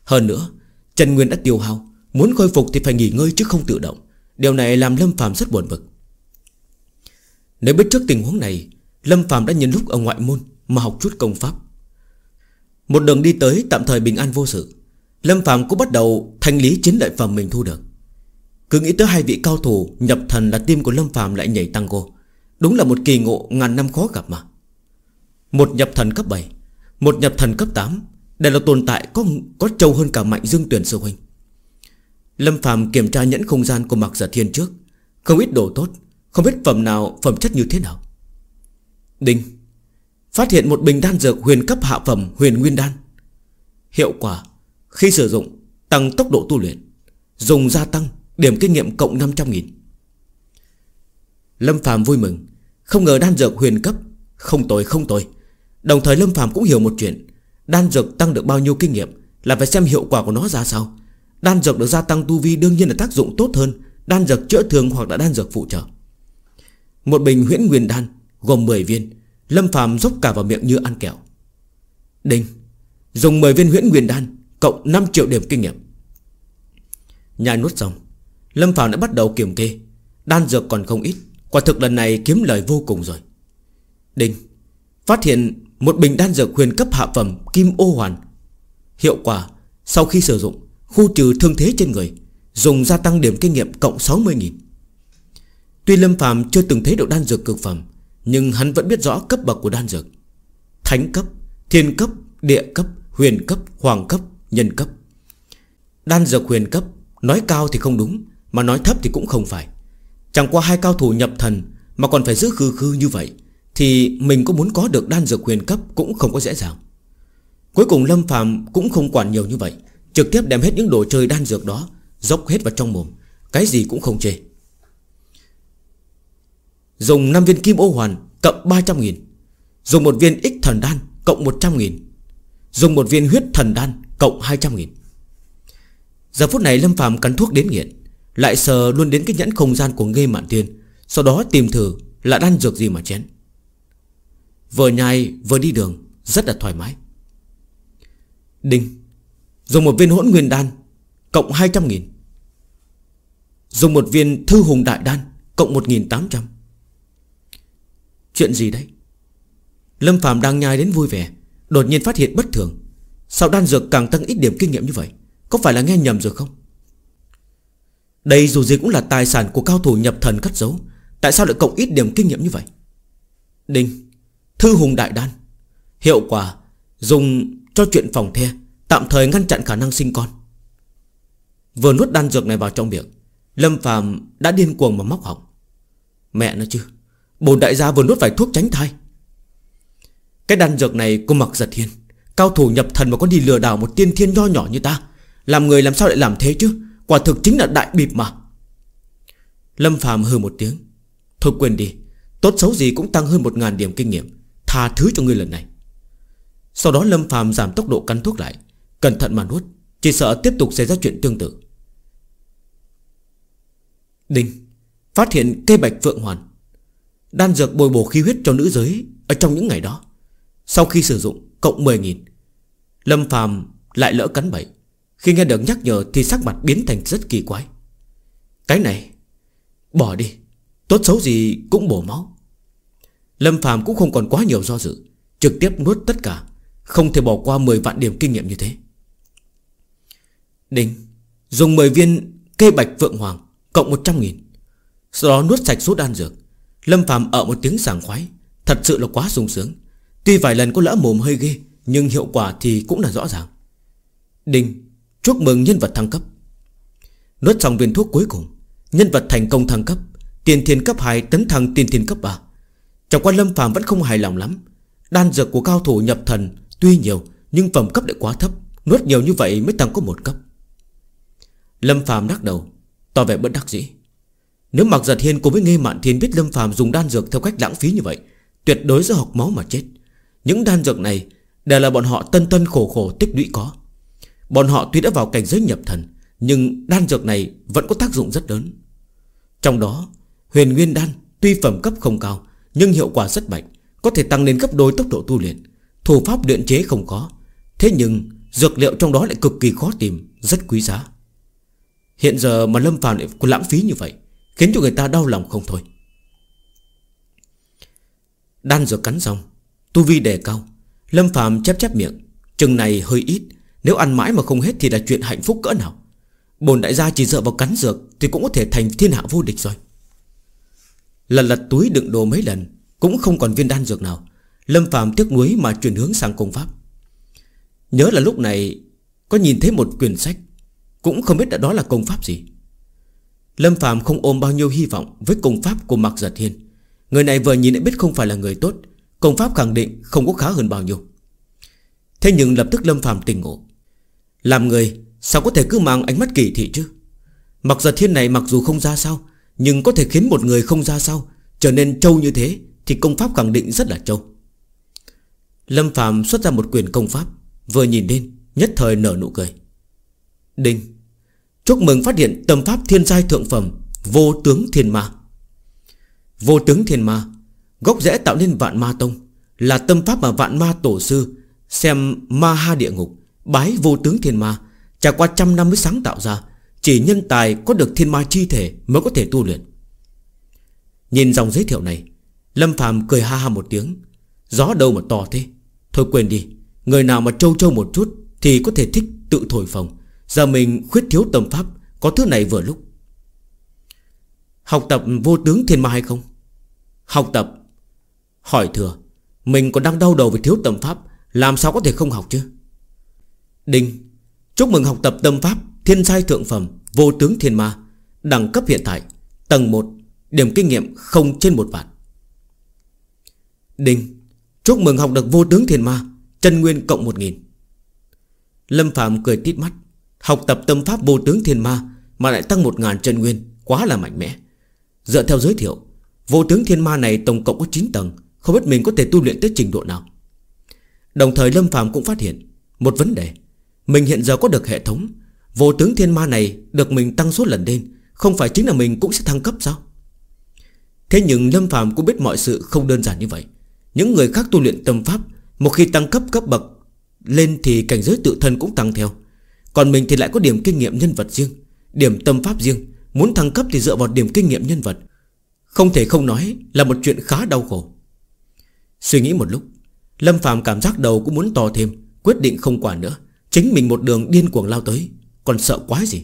Hơn nữa, chân Nguyên đã tiêu hao, Muốn khôi phục thì phải nghỉ ngơi chứ không tự động. Điều này làm Lâm Phạm rất buồn bực. Nếu biết trước tình huống này, Lâm Phạm đã nhân lúc ở ngoại môn Mà học chút công pháp. Một đường đi tới tạm thời bình an vô sự, Lâm Phạm cũng bắt đầu thanh lý chiến lợi phẩm mình thu được. Cứ nghĩ tới hai vị cao thủ Nhập thần là tim của Lâm Phạm lại nhảy tăng tango. Đúng là một kỳ ngộ ngàn năm khó gặp mà. Một nhập thần cấp 7 Một nhập thần cấp 8 đây là tồn tại có có trâu hơn cả mạnh dương tuyển sư huynh. Lâm phàm kiểm tra nhẫn không gian của Mạc Giả Thiên trước, Không ít đồ tốt, Không biết phẩm nào, phẩm chất như thế nào. Đinh, Phát hiện một bình đan dược huyền cấp hạ phẩm huyền nguyên đan. Hiệu quả, Khi sử dụng, tăng tốc độ tu luyện, Dùng gia tăng, Điểm kinh nghiệm cộng 500.000 Lâm Phạm vui mừng không ngờ đan dược huyền cấp. Không tồi không tồi. Đồng thời Lâm Phạm cũng hiểu một chuyện. Đan dược tăng được bao nhiêu kinh nghiệm Là phải xem hiệu quả của nó ra sao. Đan dược được gia tăng tu vi đương nhiên là tác dụng tốt hơn. Đan dược chữa thương hoặc là đan dược phụ trợ. Một bình huyễn nguyên đan Gồm 10 viên. Lâm phàm dốc cả vào miệng như ăn kẹo. Đinh. Dùng 10 viên huyễn nguyên đan Cộng 5 triệu điểm kinh nghiệm. Nhai nuốt xong, Lâm phàm đã bắt đầu kiểm kê. Đan dược còn không ít. Quả thực lần này kiếm lời vô cùng rồi. Đinh Phát hiện một bình đan dược huyền cấp hạ phẩm Kim ô hoàn. Hiệu quả Sau khi sử dụng Khu trừ thương thế trên người Dùng gia tăng điểm kinh nghiệm cộng 60.000 Tuy Lâm Phàm chưa từng thấy độ đan dược cực phẩm Nhưng hắn vẫn biết rõ cấp bậc của đan dược. Thánh cấp, thiên cấp, địa cấp, huyền cấp, hoàng cấp, nhân cấp. Đan dược huyền cấp Nói cao thì không đúng Mà nói thấp thì cũng không phải. Chẳng qua hai cao thủ nhập thần Mà còn phải giữ khư khư như vậy, Thì mình có muốn có được đan dược huyền cấp Cũng không có dễ dàng. Cuối cùng Lâm phàm cũng không quản nhiều như vậy, Trực tiếp đem hết những đồ chơi đan dược đó Dốc hết vào trong mồm, Cái gì cũng không chê. Dùng 5 viên kim ô hoàn Cộng 300 nghìn, Dùng một viên ích thần đan Cộng 100 nghìn, Dùng một viên huyết thần đan Cộng 200 nghìn. Giờ phút này Lâm phàm cắn thuốc đến nghiện lại sờ luôn đến cái nhẫn không gian của Nghê Mạn Tiên, Sau đó tìm thử là đan dược gì mà chén. Vừa nhai vừa đi đường, Rất là thoải mái. Đinh, Dùng một viên hỗn nguyên đan Cộng 200 nghìn. Dùng một viên thư hùng đại đan Cộng 1.800 Chuyện gì đấy? Lâm Phạm đang nhai đến vui vẻ, Đột nhiên phát hiện bất thường. Sao đan dược càng tăng ít điểm kinh nghiệm như vậy? Có phải là nghe nhầm rồi không? Đây dù gì cũng là tài sản của cao thủ nhập thần cất giấu. Tại sao lại cộng ít điểm kinh nghiệm như vậy? Đinh, Thư hùng đại đan. Hiệu quả, Dùng cho chuyện phòng the, Tạm thời ngăn chặn khả năng sinh con. Vừa nuốt đan dược này vào trong miệng, Lâm Phạm đã điên cuồng mà móc họng. Mẹ nó chứ Bồn đại gia vừa nuốt phải thuốc tránh thai. Cái đan dược này cô mặc giật hiên, Cao thủ nhập thần mà có đi lừa đảo Một tiên thiên nho nhỏ như ta, Làm người làm sao lại làm thế chứ? Quả thực chính là đại bịp mà. Lâm Phạm hừ một tiếng. Thôi quên đi, Tốt xấu gì cũng tăng hơn một ngàn điểm kinh nghiệm, Tha thứ cho ngươi lần này. Sau đó Lâm Phạm giảm tốc độ cắn thuốc lại, Cẩn thận mà nuốt, Chỉ sợ tiếp tục xảy ra chuyện tương tự. Đinh, Phát hiện cây bạch phượng hoàn, Đan dược bồi bổ khí huyết cho nữ giới Ở trong những ngày đó. Sau khi sử dụng, cộng 10.000 Lâm Phạm lại lỡ cắn bậy khi nghe được nhắc nhở thì sắc mặt biến thành rất kỳ quái. Cái này, Bỏ đi, Tốt xấu gì cũng bổ máu. Lâm phàm cũng không còn quá nhiều do dự, Trực tiếp nuốt tất cả, Không thể bỏ qua 10 vạn điểm kinh nghiệm như thế. Đinh, Dùng 10 viên kê bạch vượng hoàng Cộng 100 nghìn, Sau đó nuốt sạch số đan dược. Lâm Phạm ở một tiếng sảng khoái, Thật sự là quá sung sướng. Tuy vài lần có lỡ mồm hơi ghê, Nhưng hiệu quả thì cũng là rõ ràng. Đinh Chúc mừng nhân vật thăng cấp. Nuốt xong viên thuốc cuối cùng, Nhân vật thành công thăng cấp, Tiền thiên cấp 2 tấn thăng tiền thiên cấp 3 Chẳng qua Lâm phàm vẫn không hài lòng lắm. Đan dược của cao thủ nhập thần Tuy nhiều, nhưng phẩm cấp lại quá thấp, Nuốt nhiều như vậy mới tăng có một cấp. Lâm phàm đắc đầu, Tỏ vẻ bất đắc dĩ. Nếu Mạc Giật Hiên cùng với nghe Mạn Thiên biết Lâm phàm dùng đan dược theo cách lãng phí như vậy, Tuyệt đối sẽ học máu mà chết. Những đan dược này Đều là bọn họ tân tân khổ khổ tích lũy có. Bọn họ tuy đã vào cảnh giới nhập thần, Nhưng đan dược này vẫn có tác dụng rất lớn. Trong đó, Huyền Nguyên Đan tuy phẩm cấp không cao, Nhưng hiệu quả rất mạnh, Có thể tăng lên gấp đôi tốc độ tu luyện. Thủ pháp luyện chế không có, Thế nhưng dược liệu trong đó lại cực kỳ khó tìm, Rất quý giá. Hiện giờ mà Lâm Phàm lại có lãng phí như vậy, Khiến cho người ta đau lòng không thôi. Đan dược cắn xong, Tu vi đề cao, Lâm Phàm chép chép miệng, Chừng này hơi ít nếu ăn mãi mà không hết thì là chuyện hạnh phúc cỡ nào. Bồn đại gia chỉ dựa vào cắn dược Thì cũng có thể thành thiên hạ vô địch rồi. Lần lật túi đựng đồ mấy lần, Cũng không còn viên đan dược nào. Lâm Phàm tiếc nuối mà chuyển hướng sang công pháp. Nhớ là lúc này, Có nhìn thấy một quyển sách, cũng không biết đã đó là công pháp gì. Lâm phàm không ôm bao nhiêu hy vọng Với công pháp của Mạc Giật Hiên. Người này vừa nhìn đã biết không phải là người tốt, Công pháp khẳng định không có khá hơn bao nhiêu. Thế nhưng lập tức Lâm phàm tỉnh ngộ. Làm người, Sao có thể cứ mang ánh mắt kỳ thị chứ? Mặc Giật thiên này mặc dù không ra sao, Nhưng có thể khiến một người không ra sao. Trở nên trâu như thế Thì công pháp khẳng định rất là trâu. Lâm Phạm xuất ra một quyền công pháp, Vừa nhìn lên, Nhất thời nở nụ cười. Đinh. Chúc mừng phát hiện tâm pháp thiên giai thượng phẩm, Vô tướng thiên ma. Vô tướng thiên ma, Gốc rễ tạo nên vạn ma tông, Là tâm pháp mà vạn ma tổ sư Xem ma ha địa ngục. Bái vô tướng thiên ma, Trải qua trăm năm mới sáng tạo ra, Chỉ nhân tài có được thiên ma chi thể Mới có thể tu luyện. Nhìn dòng giới thiệu này, Lâm phàm cười ha ha một tiếng. Gió đâu mà to thế? Thôi quên đi, Người nào mà trâu trâu một chút Thì có thể thích tự thổi phồng. Giờ mình khuyết thiếu tâm pháp, Có thứ này vừa lúc. Học tập vô tướng thiên ma hay không? Học tập. Hỏi thừa, Mình còn đang đau đầu về thiếu tâm pháp, Làm sao có thể không học chứ? Đinh, Chúc mừng học tập tâm pháp, Thiên sai thượng phẩm, Vô tướng thiên ma, Đẳng cấp hiện tại, Tầng 1 Điểm kinh nghiệm không trên một vạn. Đinh, Chúc mừng học được vô tướng thiên ma, Chân nguyên cộng 1.000 Lâm Phạm cười tít mắt, Học tập tâm pháp vô tướng thiên ma Mà lại tăng 1.000 chân nguyên, Quá là mạnh mẽ. Dựa theo giới thiệu, Vô tướng thiên ma này tổng cộng có 9 tầng, Không biết mình có thể tu luyện tới trình độ nào. Đồng thời Lâm Phạm cũng phát hiện Một vấn đề. Mình hiện giờ có được hệ thống. Vô tướng thiên ma này được mình tăng số lần lên, Không phải chính là mình cũng sẽ thăng cấp sao? Thế nhưng Lâm Phạm cũng biết mọi sự không đơn giản như vậy. Những người khác tu luyện tâm pháp, Một khi tăng cấp cấp bậc Lên thì cảnh giới tự thân cũng tăng theo. Còn mình thì lại có điểm kinh nghiệm nhân vật riêng, Điểm tâm pháp riêng. Muốn thăng cấp thì dựa vào điểm kinh nghiệm nhân vật. Không thể không nói là một chuyện khá đau khổ. Suy nghĩ một lúc, Lâm Phạm cảm giác đầu cũng muốn to thêm, Quyết định không quản nữa. Chính mình một đường điên cuồng lao tới Còn sợ quá gì?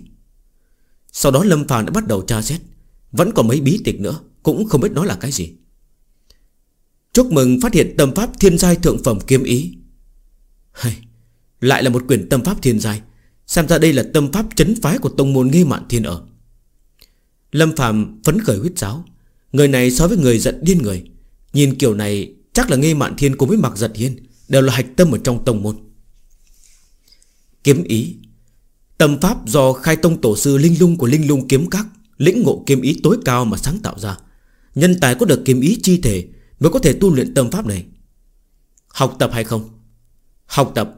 Sau đó Lâm Phạm đã bắt đầu tra xét Vẫn còn mấy bí tịch nữa Cũng không biết nó là cái gì. Chúc mừng phát hiện tâm pháp thiên giai thượng phẩm kiếm ý. Hay, Lại là một quyển tâm pháp thiên giai. Xem ra đây là tâm pháp chấn phái của tông môn nghi mạn thiên ở. Lâm Phạm phấn khởi huyết giáo. Người này so với người giận điên người. Nhìn kiểu này chắc là nghi mạn thiên cùng với mặc giật hiên Đều là hạch tâm ở trong tông môn. Kiếm ý. Tâm pháp do khai tông tổ sư Linh Lung của Linh Lung kiếm các, Lĩnh ngộ kiếm ý tối cao mà sáng tạo ra. Nhân tài có được kiếm ý chi thể Mới có thể tu luyện tâm pháp này. Học tập hay không? Học tập.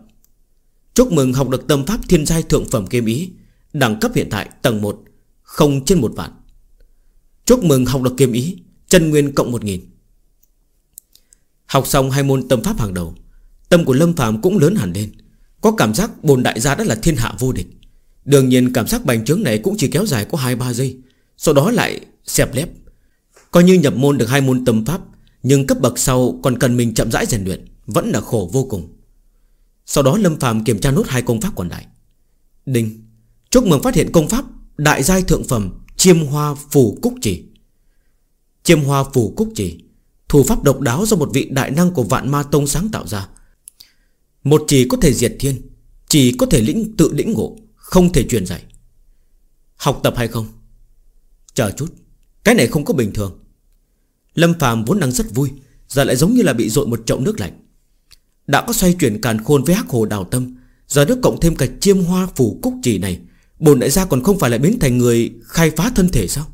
Chúc mừng học được tâm pháp thiên giai thượng phẩm kiếm ý, Đẳng cấp hiện tại tầng 1 Không trên một vạn. Chúc mừng học được kiếm ý, Chân nguyên cộng 1.000 Học xong hai môn tâm pháp hàng đầu, Tâm của Lâm Phạm cũng lớn hẳn lên. Có cảm giác bồn đại gia đã là thiên hạ vô địch. Đương nhiên cảm giác bành trướng này Cũng chỉ kéo dài có 2-3 giây, Sau đó lại xẹp lép. Coi như nhập môn được hai môn tâm pháp, Nhưng cấp bậc sau còn cần mình chậm rãi rèn luyện, Vẫn là khổ vô cùng. Sau đó Lâm phàm kiểm tra nốt hai công pháp còn lại. Đinh, Chúc mừng phát hiện công pháp Đại giai thượng phẩm Chiêm hoa phủ cúc chỉ. Chiêm hoa phủ cúc chỉ, Thủ pháp độc đáo do một vị đại năng của vạn ma tông sáng tạo ra. Một chỉ có thể diệt thiên Chỉ có thể lĩnh tự lĩnh ngộ Không thể truyền dạy. Học tập hay không? Chờ chút Cái này không có bình thường. Lâm phàm vốn đang rất vui Giờ lại giống như là bị dội một chậu nước lạnh. Đã có xoay chuyển càn khôn với hắc hồ đào tâm Giờ nước cộng thêm cả chiêm hoa phủ cúc chỉ này Bồn đại gia còn không phải là biến thành người Khai phá thân thể sao?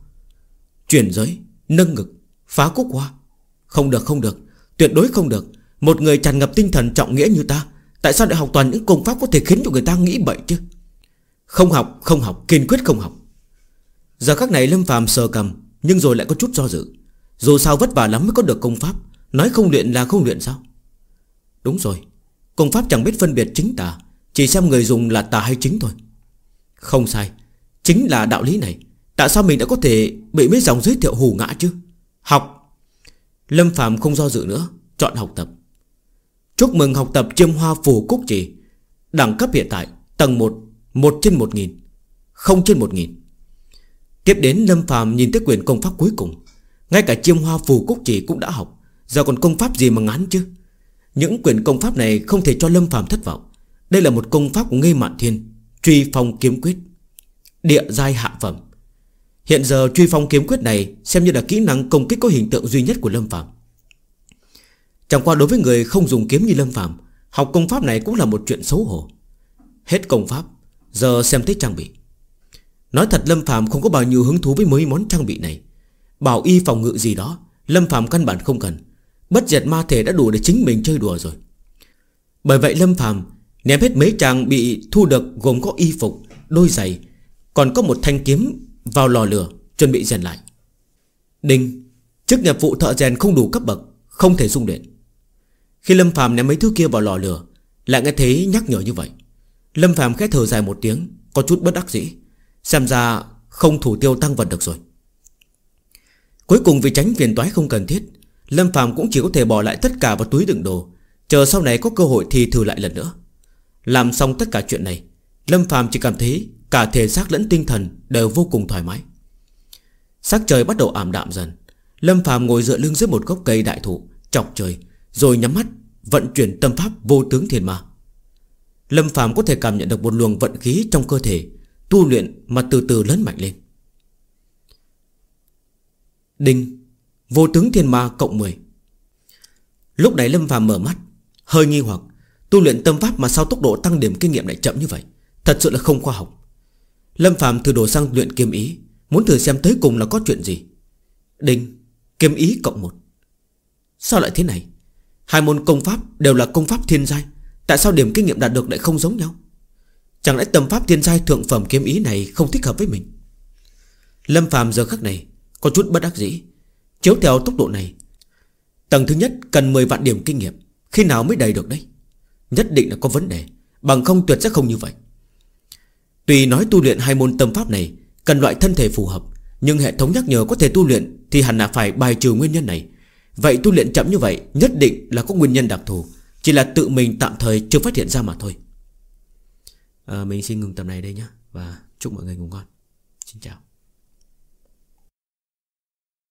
Chuyển giới, nâng ngực, phá cúc hoa. Không được không được Tuyệt đối không được. Một người tràn ngập tinh thần trọng nghĩa như ta Tại sao lại học toàn những công pháp có thể khiến cho người ta nghĩ bậy chứ? Không học, không học, kiên quyết không học. Giờ các này Lâm phàm sờ cầm Nhưng rồi lại có chút do dự. Dù sao vất vả lắm mới có được công pháp. Nói không luyện là không luyện sao? Đúng rồi Công pháp chẳng biết phân biệt chính tà Chỉ xem người dùng là tà hay chính thôi. Không sai Chính là đạo lý này. Tại sao mình đã có thể bị mấy dòng giới thiệu hù ngã chứ? Học. Lâm phàm không do dự nữa Chọn học tập. Chúc mừng học tập chiêm hoa phù cúc chỉ. Đẳng cấp hiện tại, Tầng 1 1 trên 1 nghìn, Không trên 1 nghìn. Tiếp đến, Lâm phàm nhìn tới quyền công pháp cuối cùng. Ngay cả chiêm hoa phù cúc chỉ cũng đã học. Giờ còn công pháp gì mà ngán chứ? Những quyền công pháp này không thể cho Lâm phàm thất vọng. Đây là một công pháp của Ngây Mạn Thiên, Truy phong kiếm quyết. Địa giai hạ phẩm. Hiện giờ truy phong kiếm quyết này Xem như là kỹ năng công kích có hình tượng duy nhất của Lâm phàm. Chẳng qua đối với người không dùng kiếm như Lâm Phạm Học công pháp này cũng là một chuyện xấu hổ. Hết công pháp Giờ xem tới trang bị. Nói thật Lâm Phạm không có bao nhiêu hứng thú với mấy món trang bị này. Bảo y phòng ngự gì đó Lâm Phạm căn bản không cần. Bất diệt ma thể đã đủ để chính mình chơi đùa rồi. Bởi vậy Lâm Phạm Ném hết mấy trang bị thu được Gồm có y phục, đôi giày Còn có một thanh kiếm vào lò lửa Chuẩn bị rèn lại. Đinh Chức nghiệp vụ thợ rèn không đủ cấp bậc Không thể dung điện. Khi Lâm Phạm ném mấy thứ kia vào lò lửa, Lại nghe thấy nhắc nhở như vậy. Lâm Phạm khẽ thở dài một tiếng, Có chút bất đắc dĩ, Xem ra không thủ tiêu tăng vật được rồi. Cuối cùng vì tránh phiền toái không cần thiết, Lâm Phạm cũng chỉ có thể bỏ lại tất cả vào túi đựng đồ, Chờ sau này có cơ hội thì thử lại lần nữa. Làm xong tất cả chuyện này, Lâm Phạm chỉ cảm thấy Cả thể xác lẫn tinh thần đều vô cùng thoải mái. Sắc trời bắt đầu ảm đạm dần, Lâm Phạm ngồi dựa lưng dưới một gốc cây đại thụ, Chọc trời rồi nhắm mắt, Vận chuyển tâm pháp vô tướng thiền ma. Lâm phàm có thể cảm nhận được một luồng vận khí trong cơ thể, Tu luyện mà từ từ lớn mạnh lên. Đinh, Vô tướng thiên ma cộng 10 Lúc này Lâm phàm mở mắt, Hơi nghi hoặc, Tu luyện tâm pháp mà sao tốc độ tăng điểm kinh nghiệm lại chậm như vậy? Thật sự là không khoa học. Lâm phàm thử đổ sang luyện kiếm ý, Muốn thử xem tới cùng là có chuyện gì. Đinh, Kiếm ý cộng 1 Sao lại thế này? Hai môn công pháp đều là công pháp thiên giai. Tại sao điểm kinh nghiệm đạt được lại không giống nhau? Chẳng lẽ tâm pháp thiên giai thượng phẩm kiếm ý này Không thích hợp với mình? Lâm phàm giờ khắc này Có chút bất đắc dĩ, Chiếu theo tốc độ này. Tầng thứ nhất cần 10 vạn điểm kinh nghiệm, Khi nào mới đầy được đấy? Nhất định là có vấn đề, Bằng không tuyệt sẽ không như vậy. Tuy nói tu luyện hai môn tâm pháp này Cần loại thân thể phù hợp, Nhưng hệ thống nhắc nhở có thể tu luyện Thì hẳn là phải bài trừ nguyên nhân này Vậy tu luyện chậm như vậy Nhất định là có nguyên nhân đặc thù. Chỉ là tự mình tạm thời chưa phát hiện ra mà thôi. À, Mình xin ngừng tập này đây nhé Và chúc mọi người ngủ ngon. Xin chào.